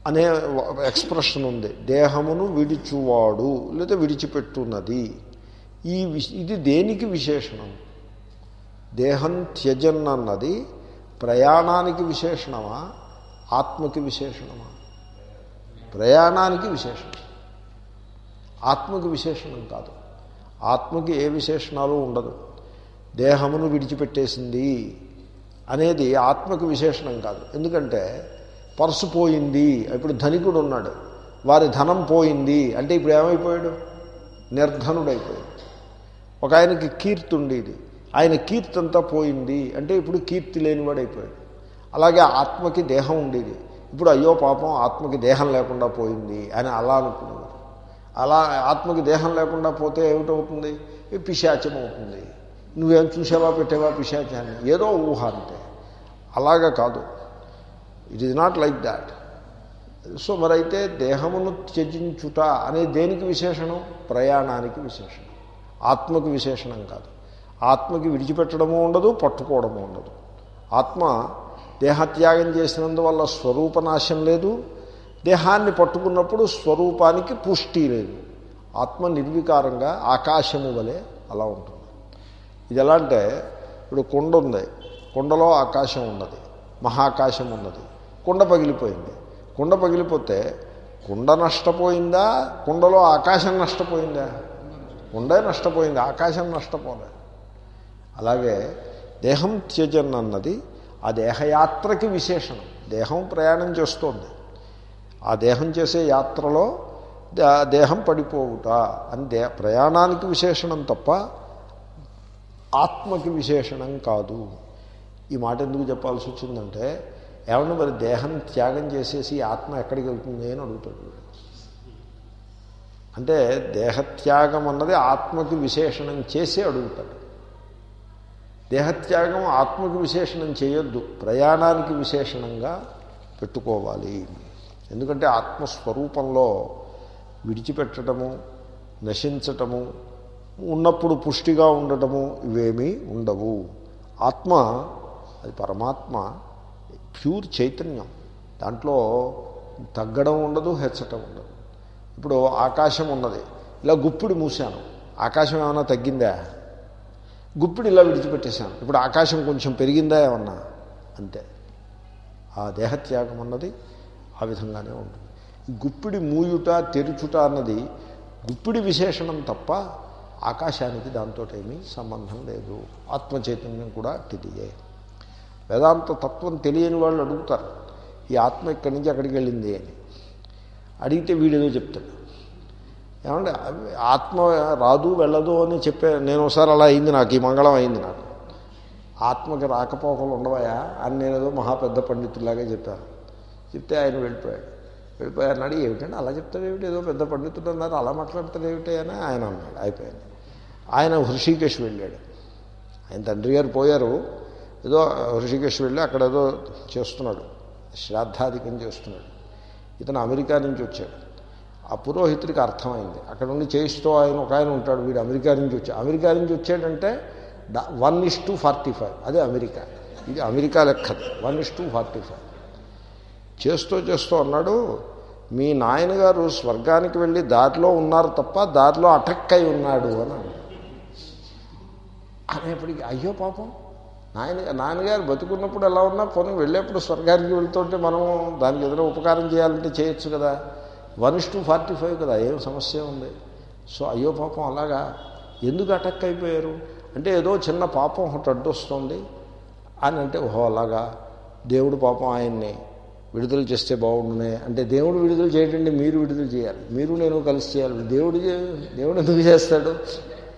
అనే ఎక్స్ప్రెషన్ ఉంది. దేహమును విడిచువాడు లేదా విడిచిపెట్టున్నది. ఈ ఇది దేనికి విశేషణం? దేహం త్యజన్ అన్నది ప్రయాణానికి విశేషణమా? ఆత్మకి విశేషణమా? ప్రయాణానికి విశేషణం ఆత్మకు విశేషణం కాదు. ఆత్మకి ఏ విశేషణాలు ఉండదు. దేహమును విడిచిపెట్టేసింది అనేది ఆత్మకు విశేషణం కాదు. ఎందుకంటే పర్సు పోయింది ఇప్పుడు ధనికుడు ఉన్నాడు. వారి ధనం పోయింది అంటే ఇప్పుడు ఏమైపోయాడు? నిర్ధనుడైపోయాడు. ఒక ఆయనకి కీర్తి ఉండేది. ఆయన కీర్తి అంతా పోయింది అంటే ఇప్పుడు కీర్తి లేనివాడైపోయాడు. అలాగే ఆత్మకి దేహం ఉండేది. ఇప్పుడు అయ్యో పాపం ఆత్మకి దేహం లేకుండా పోయింది అని అలా అనుకున్నారు అలా ఆత్మకి దేహం లేకుండా పోతే ఏమిటవుతుంది? ఈ పిశాచం అవుతుంది నువ్వేం చూసావా పెట్టావా పిశాచాన్ని? ఏదో ఊహ అంతే అలాగా కాదు. It is not like that so మరైతే దేహమును త్యజించుట అనే దేనికి విశేషణం? ప్రయాణానికి విశేషణం. ఆత్మకు విశేషణం కాదు. ఆత్మకి విడిచిపెట్టడము ఉండదు పట్టుకోవడము ఉండదు. ఆత్మ దేహత్యాగం చేసినందువల్ల స్వరూపనాశం లేదు. దేహాన్ని పట్టుకున్నప్పుడు స్వరూపానికి పుష్టి లేదు. ఆత్మ నిర్వికారంగా ఆకాశము వలె అలా ఉంటుంది. ఇది ఎలా అంటే ఇప్పుడు కొండ ఉంది. కొండలో ఆకాశం ఉన్నది. మహాకాశం ఉన్నది. కుండ పగిలిపోయింది. కుండ పగిలిపోతే కుండ నష్టపోయిందా? కుండలో ఆకాశం నష్టపోయిందా? కుండే నష్టపోయింది. ఆకాశం నష్టపోలే. అలాగే దేహం త్యజన్ అన్నది ఆ దేహయాత్రకి విశేషణం. దేహం ప్రయాణం చేస్తోంది. ఆ దేహం చేసే యాత్రలో దేహం పడిపోవుట అని దే ప్రయాణానికి విశేషణం తప్ప ఆత్మకి విశేషణం కాదు. ఈ మాట ఎందుకు చెప్పాల్సి వచ్చిందంటే ఏమన్నా మరి దేహం త్యాగం చేసేసి ఆత్మ ఎక్కడికి వెళ్తుంది అని అడుగుతాడు అంటే దేహత్యాగం అన్నది ఆత్మకి విశేషణం చేసి అడుగుతాడు. దేహత్యాగం ఆత్మకి విశేషణం చేయొద్దు. ప్రయాణానికి విశేషణంగా పెట్టుకోవాలి. ఎందుకంటే ఆత్మస్వరూపంలో విడిచిపెట్టడము నశించటము ఉన్నప్పుడు పుష్టిగా ఉండటము ఇవేమీ ఉండవు. ఆత్మ అది పరమాత్మ ప్యూర్ చైతన్యం. దాంట్లో తగ్గడం ఉండదు హెచ్చటం ఉండదు. ఇప్పుడు ఆకాశం ఉన్నది. ఇలా గుప్పిడి మూసాను ఆకాశం ఏమైనా తగ్గిందా? గుప్పిడి ఇలా విడిచిపెట్టేశాను ఇప్పుడు ఆకాశం కొంచెం పెరిగిందా ఏమన్నా? అంతే. ఆ దేహత్యాగం అన్నది ఆ విధంగానే ఉంటుంది. గుప్పిడి మూయుట తెరుచుట అన్నది గుప్పిడి విశేషణం తప్ప ఆకాశానికి దాంతో ఏమీ సంబంధం లేదు. ఆత్మచైతన్యం కూడా అట్టిదియే వేదాంత తత్వం తెలియని వాళ్ళు అడుగుతారు ఈ ఆత్మ ఇక్కడి నుంచి అక్కడికి వెళ్ళింది అని. అడిగితే వీడేదో చెప్తాడు. ఏమంటే ఆత్మ రాదు వెళ్ళదు అని చెప్పే నేను ఒకసారి అలా అయింది నాకు ఈ మంగళం అయింది నాకు. ఆత్మకి రాకపోకలు ఉండవయా అని నేనేదో మహా పెద్ద పండితులాగా చెప్పాను చెప్తే ఆయన వెళ్ళిపోయాడు. వెళ్ళిపోయి అన్నాడు ఏమిటంటే అలా చెప్తాడు ఏమిటి? ఏదో పెద్ద పండితుడు అన్నారు అలా మాట్లాడతాడు ఏమిటి? అని ఆయన అన్నాడు అయిపోయింది. ఆయన హృషికేశ్ వెళ్ళాడు. ఆయన తండ్రి గారు పోయారు. ఏదో హృషికేశ్ వెళ్ళి అక్కడ ఏదో చేస్తున్నాడు శ్రాద్ధాధికం చేస్తున్నాడు. ఇతను అమెరికా నుంచి వచ్చాడు. ఆ పురోహితుడికి అర్థమైంది. అక్కడ ఉండి చేయిస్తూ ఆయన ఒక ఆయన ఉంటాడు వీడు అమెరికా నుంచి వచ్చా. అమెరికా నుంచి వచ్చాడంటే one is to forty five. అదే అమెరికా. ఇది America లెక్కది. One is to forty five. చేస్తూ చేస్తూ అన్నాడు మీ నాయనగారు స్వర్గానికి వెళ్ళి దారిలో ఉన్నారు తప్ప దారిలో అటక్కై ఉన్నాడు అని అనేప్పటికీ అయ్యో పాపం. నాయన నాన్నగారు బతుకున్నప్పుడు ఎలా ఉన్నా పోనీ వెళ్ళేప్పుడు స్వర్గానికి వెళ్తుంటే మనం దానికి ఏదైనా ఉపకారం చేయాలంటే చేయొచ్చు కదా. One is to forty five కదా ఏం సమస్య ఉంది? సో అయ్యో పాపం అలాగా ఎందుకు అటక్ అయిపోయారు? అంటే ఏదో చిన్న పాపం ఒకటి అడ్డొస్తుంది అని అంటే ఓహో అలాగా దేవుడు పాపం ఆయన్ని విడుదల చేస్తే బాగుండునే. అంటే దేవుడు విడుదల చేయటండి మీరు విడుదల చేయాలి. మీరు నేను కలిసి చేయాలి. దేవుడు దేవుడు ఎందుకు చేస్తాడు?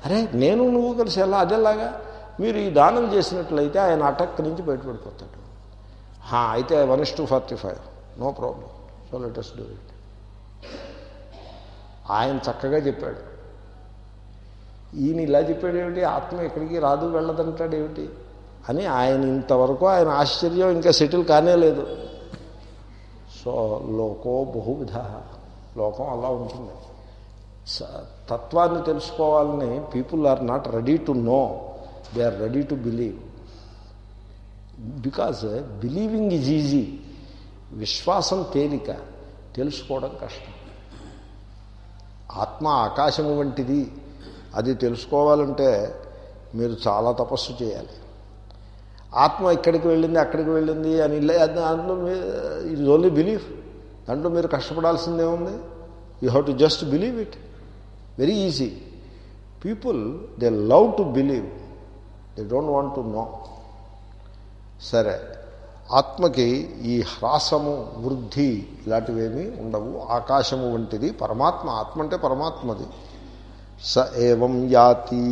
అరే నేను నువ్వు కలిసి ఎలా అదేలాగా? మీరు ఈ దానం చేసినట్లయితే ఆయన అటక్ నుంచి బయటపడిపోతాడు. హా, అయితే one is to forty five. No problem. So let us do it ఆయన చక్కగా చెప్పాడు. ఈయన ఇలా చెప్పాడు ఏమిటి? ఆత్మ ఎక్కడికి రాదు వెళ్ళదంటాడు ఏమిటి? అని ఆయన ఇంతవరకు ఆయన ఆశ్చర్యం ఇంకా సెటిల్ కానే లేదు. సో లోకో బహువిధ. లోకం అలా ఉంటుంది. స- తత్వాన్ని తెలుసుకోవాలని people are not ready to know. They are ready to believe. Because believing is easy. విశ్వాసం తేలిక. తెలుసుకోవడం కష్టం. ఆత్మ ఆకాశము వంటిది. అది తెలుసుకోవాలంటే మీరు చాలా తపస్సు చేయాలి. ఆత్మ ఇక్కడికి వెళ్ళింది అక్కడికి వెళ్ళింది అని ఇలా దాంట్లో ఇది ఓన్లీ బిలీఫ్ దాంట్లో మీరు కష్టపడాల్సిందే ఉంది. You have to just believe it very easy people they love to believe they don't want to know సరే. ఆత్మకి ఈ హ్రాసము వృద్ధి ఇలాంటివేమీ ఉండవు. ఆకాశము వంటిది పరమాత్మ ఆత్మ అంటే పరమాత్మది. స ఏవం యాతి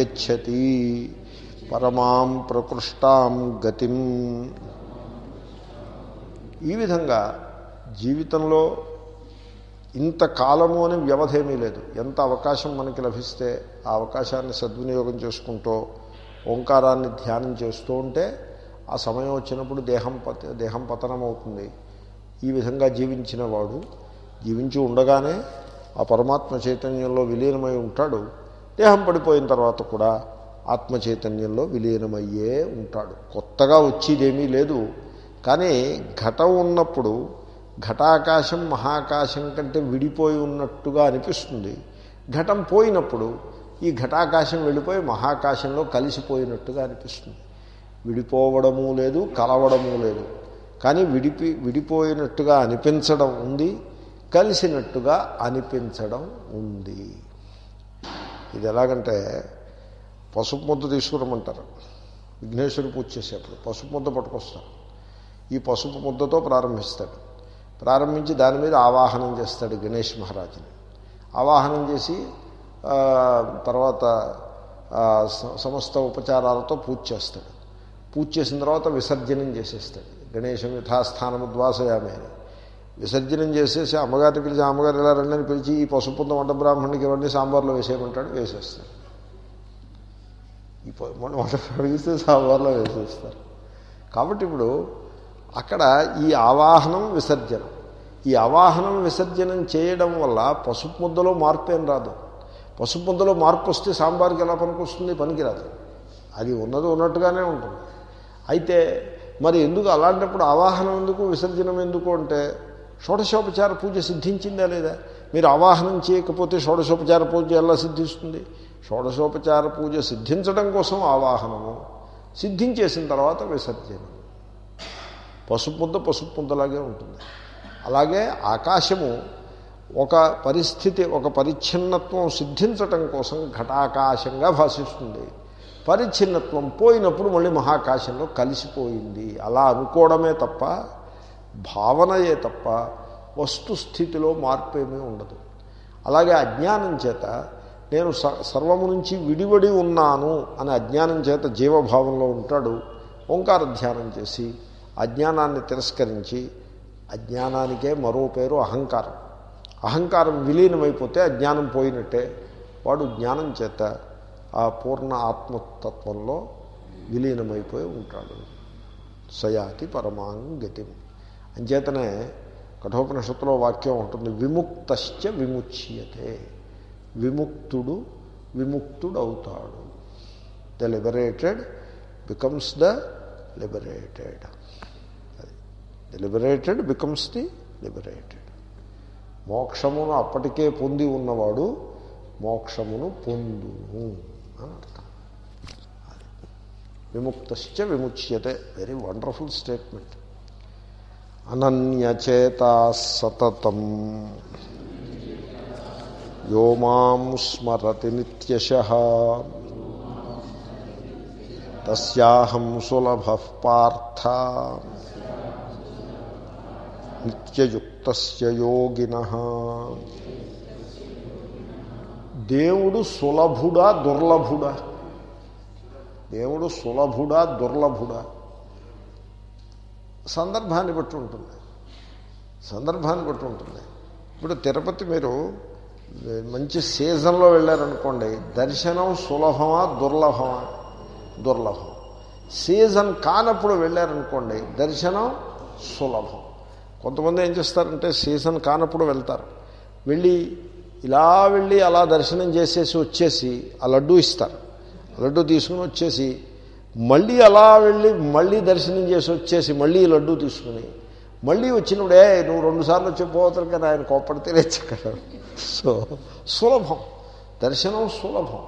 గచ్చతి పరమాం ప్రకృష్టాం గతిం. ఈ విధంగా జీవితంలో ఇంత కాలము అని వ్యవధేమీ లేదు. ఎంత అవకాశం మనకి లభిస్తే ఆ అవకాశాన్ని సద్వినియోగం చేసుకుంటూ ఓంకారాన్ని ధ్యానం చేస్తూ ఉంటే ఆ సమయం వచ్చినప్పుడు దేహం పత దేహం పతనం అవుతుంది ఈ విధంగా జీవించిన వాడు జీవించి ఉండగానే ఆ పరమాత్మ చైతన్యంలో విలీనమై ఉంటాడు. దేహం పడిపోయిన తర్వాత కూడా ఆత్మ చైతన్యంలో విలీనమయ్యే ఉంటాడు. కొత్తగా వచ్చేదేమీ లేదు. కానీ ఘటం ఉన్నప్పుడు ఘటాకాశం మహాకాశం కంటే విడిపోయి ఉన్నట్టుగా అనిపిస్తుంది. ఘటం పోయినప్పుడు ఈ ఘటాకాశం వెళ్ళిపోయి మహాకాశంలో కలిసిపోయినట్టుగా అనిపిస్తుంది. విడిపోవడము లేదు కలవడము లేదు. కానీ విడిపి విడిపోయినట్టుగా అనిపించడం ఉంది కలిసినట్టుగా అనిపించడం ఉంది. ఇది ఎలాగంటే పసుపు ముద్ద తీసుకురమ్మంటారు. విఘ్నేశ్వరుడు పూజ చేసేప్పుడు పసుపు ముద్ద పట్టుకొస్తారు. ఈ పసుపు ముద్దతో ప్రారంభిస్తాడు. ప్రారంభించి దాని మీద ఆవాహనం చేస్తాడు గణేష్ మహారాజుని. ఆవాహనం చేసి తర్వాత సమస్త ఉపచారాలతో పూజ చేస్తాడు. పూజ చేసిన తర్వాత విసర్జనం చేసేస్తాడు. గణేశం యథాస్థానము ద్వాసయామే విసర్జనం చేసేసి అమ్మగారిని పిలిచి అమ్మగారు ఇలా రండి పిలిచి ఈ పసుపుంత వంట బ్రాహ్మణుడికి ఇవన్నీ సాంబార్లో వేసేయమంటాడు వేసేస్తాడు ఈ వంట అడిగిస్తే సాంబార్లో వేసేస్తారు. కాబట్టి ఇప్పుడు అక్కడ ఈ ఆవాహనం విసర్జనం. ఈ ఆవాహనం విసర్జనం చేయడం వల్ల పసుపు ముద్దలో మార్పు ఏం రాదు. పసుపు ముద్దలో మార్పు వస్తే సాంబార్కి ఎలా పనికొస్తుంది? పనికిరాదు. అది ఉన్నది ఉన్నట్టుగానే ఉంటుంది. అయితే మరి ఎందుకు అలాంటప్పుడు ఆవాహనం ఎందుకు విసర్జనం ఎందుకు అంటే షోడశోపచార పూజ సిద్ధించిందా లేదా? మీరు ఆవాహనం చేయకపోతే షోడశోపచార పూజ ఎలా సిద్ధిస్తుంది? షోడశోపచార పూజ సిద్ధించడం కోసం ఆవాహనము సిద్ధించేసిన తర్వాత విసర్జనం. పసుపు ముద్ద పసుపు ముద్దలాగే ఉంటుంది. అలాగే ఆకాశము ఒక పరిస్థితి ఒక పరిచ్ఛిన్నత్వం సిద్ధించటం కోసం ఘటాకాశంగా భాషిస్తుంది. పరిచ్ఛిన్నత్వం పోయినప్పుడు మళ్ళీ మహాకాశంలో కలిసిపోయింది. అలా అనుకోవడమే తప్ప భావనయే తప్ప వస్తుస్థితిలో మార్పు ఏమీ ఉండదు. అలాగే అజ్ఞానం చేత నేను స సర్వము నుంచి విడివడి ఉన్నాను అనే అజ్ఞానం చేత జీవభావంలో ఉంటాడు. ఓంకార ధ్యానం చేసి అజ్ఞానాన్ని తిరస్కరించి అజ్ఞానానికే మరో పేరు అహంకారం. అహంకారం విలీనమైపోతే అజ్ఞానం పోయినట్టే వాడు జ్ఞానం చేత ఆ పూర్ణ ఆత్మతత్వంలో విలీనమైపోయి ఉంటాడు. సయాతి పరమాంగతి అంచేతనే కఠోపనిషత్తులో వాక్యం ఉంటుంది విముక్తశ్చ విముచ్యతే. విముక్తుడు విముక్తుడు అవుతాడు the liberated becomes the liberated. The liberated becomes the liberated. మోక్షమును అప్పటికే పొంది ఉన్నవాడు మోక్షమును పొందును. విముక్తశ్చ విముచ్యతే వెరీ వండర్ఫుల్ స్టేట్మెంట్ అనన్యచేత సతతం యో మాం స్మరతి నిత్యశ తస్యాహం సులభ పార్థ నిత్యయుక్త యోగిన దేవుడు సులభుడా దుర్లభుడా? దేవుడు సులభుడా దుర్లభుడా? సందర్భాన్ని బట్టి ఉంటుంది. సందర్భాన్ని బట్టి ఉంటుంది. ఇప్పుడు తిరుపతి మీరు మంచి సీజన్లో వెళ్ళారనుకోండి దర్శనం సులభమా దుర్లభమా? దుర్లభం. సీజన్ కానప్పుడు వెళ్ళారనుకోండి దర్శనం సులభం. కొంతమంది ఏం చేస్తారంటే సీజన్ కానప్పుడు వెళ్తారు. వెళ్ళి ఇలా వెళ్ళి అలా దర్శనం చేసేసి వచ్చేసి ఆ లడ్డు ఇస్తారు. ఆ లడ్డు తీసుకుని వచ్చేసి మళ్ళీ అలా వెళ్ళి మళ్ళీ దర్శనం చేసి వచ్చేసి మళ్ళీ లడ్డు తీసుకుని మళ్ళీ వచ్చినప్పుడే నువ్వు రెండుసార్లు వచ్చి పోతారు కదా ఆయన కోప్పడితే లేచగలరు సో సులభం. దర్శనం సులభం.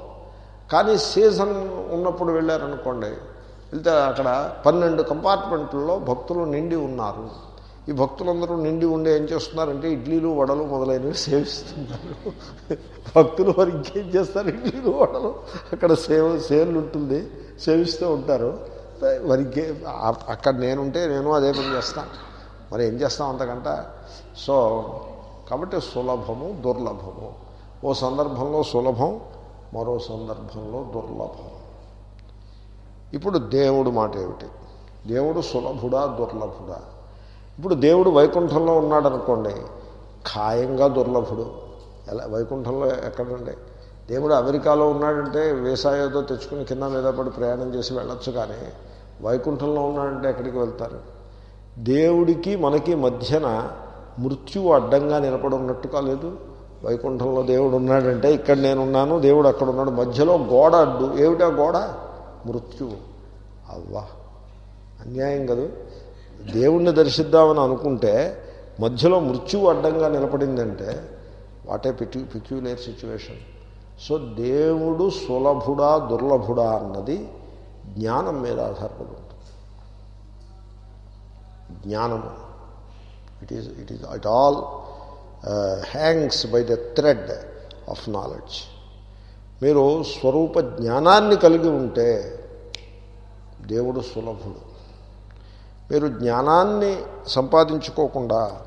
కానీ సీజన్ ఉన్నప్పుడు వెళ్ళారనుకోండి వెళ్తే అక్కడ పన్నెండు కంపార్ట్మెంట్లలో భక్తులు నిండి ఉన్నారు. ఈ భక్తులందరూ నిండి ఉండి ఏం చేస్తున్నారంటే ఇడ్లీలు వడలు మొదలైనవి సేవిస్తున్నారు. భక్తులు వారు ఇంకేం చేస్తారు? ఇడ్లీలు వడలు. అక్కడ సేవ సేల్ ఉంటుంది సేవిస్తూ ఉంటారు. మరి అక్కడ నేనుంటే నేను అదే పని చేస్తాను మరి ఏం చేస్తాం అంతకంట? సో కాబట్టి సులభము దుర్లభము. ఓ సందర్భంలో సులభం మరో సందర్భంలో దుర్లభం. ఇప్పుడు దేవుడు మాట ఏమిటి దేవుడు సులభుడా దుర్లభుడా? ఇప్పుడు దేవుడు వైకుంఠంలో ఉన్నాడు అనుకోండి ఖాయంగా దుర్లభుడు. ఎలా వైకుంఠంలో ఎక్కడండి? దేవుడు అమెరికాలో ఉన్నాడంటే వేసాయోదో తెచ్చుకుని కింద మీద పడి ప్రయాణం చేసి వెళ్ళొచ్చు కానీ వైకుంఠంలో ఉన్నాడంటే ఎక్కడికి వెళ్తారు? దేవుడికి మనకి మధ్యన మృత్యువు అడ్డంగా నిలబడి ఉన్నట్టు కాలేదు. వైకుంఠంలో దేవుడు ఉన్నాడంటే ఇక్కడ నేనున్నాను దేవుడు అక్కడ ఉన్నాడు. మధ్యలో గోడ అడ్డు. ఏమిటా గోడ? మృత్యువు. అవ్వా. అన్యాయం కదా? దేవుణ్ణి దర్శిద్దామని అనుకుంటే మధ్యలో మృత్యువు అడ్డంగా నిలబడిందంటే వాటే పిక్యూ పిక్యులేర్ సిచ్యువేషన్ సో దేవుడు సులభుడా దుర్లభుడా అన్నది జ్ఞానం మీద ఆధారపడి ఉంటుంది. జ్ఞానము. It is it is it all hangs by the thread of knowledge మీరు స్వరూప జ్ఞానాన్ని కలిగి ఉంటే దేవుడు సులభుడు. మీరు జ్ఞానాన్ని సంపాదించుకోకుండా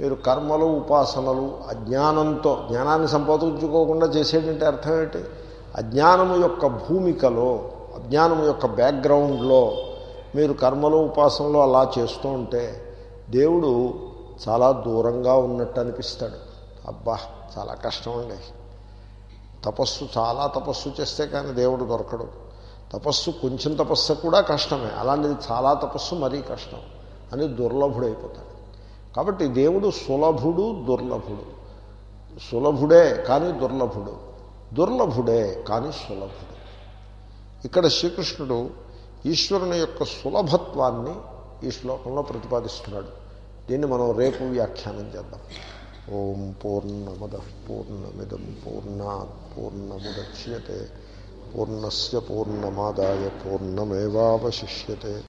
మీరు కర్మలు ఉపాసనలు అజ్ఞానంతో జ్ఞానాన్ని సంపాదించుకోకుండా చేసేటంటే అర్థం ఏంటి? అజ్ఞానము యొక్క భూమికలో అజ్ఞానము యొక్క బ్యాక్గ్రౌండ్లో మీరు కర్మలు ఉపాసనలు అలా చేస్తూ ఉంటే దేవుడు చాలా దూరంగా ఉన్నట్టు అనిపిస్తాడు. అబ్బా చాలా కష్టం అండి తపస్సు చాలా తపస్సు చేస్తే కానీ దేవుడు దొరకడు. తపస్సు కొంచెం తపస్సు కూడా కష్టమే. అలాంటిది చాలా తపస్సు మరీ కష్టం. అని దుర్లభుడైపోతాడు కాబట్టి దేవుడు సులభుడు దుర్లభుడు. సులభుడే కానీ దుర్లభుడు. దుర్లభుడే కానీ సులభుడు. ఇక్కడ శ్రీకృష్ణుడు ఈశ్వరుని యొక్క సులభత్వాన్ని ఈ శ్లోకంలో ప్రతిపాదిస్తున్నాడు. దీన్ని మనం రేపు వ్యాఖ్యానం చేద్దాం. ఓం పూర్ణమద పూర్ణమిదం పూర్ణా పూర్ణముద్యతే. పూర్ణస్ పూర్ణమాదాయ పూర్ణమేవాశిష్యే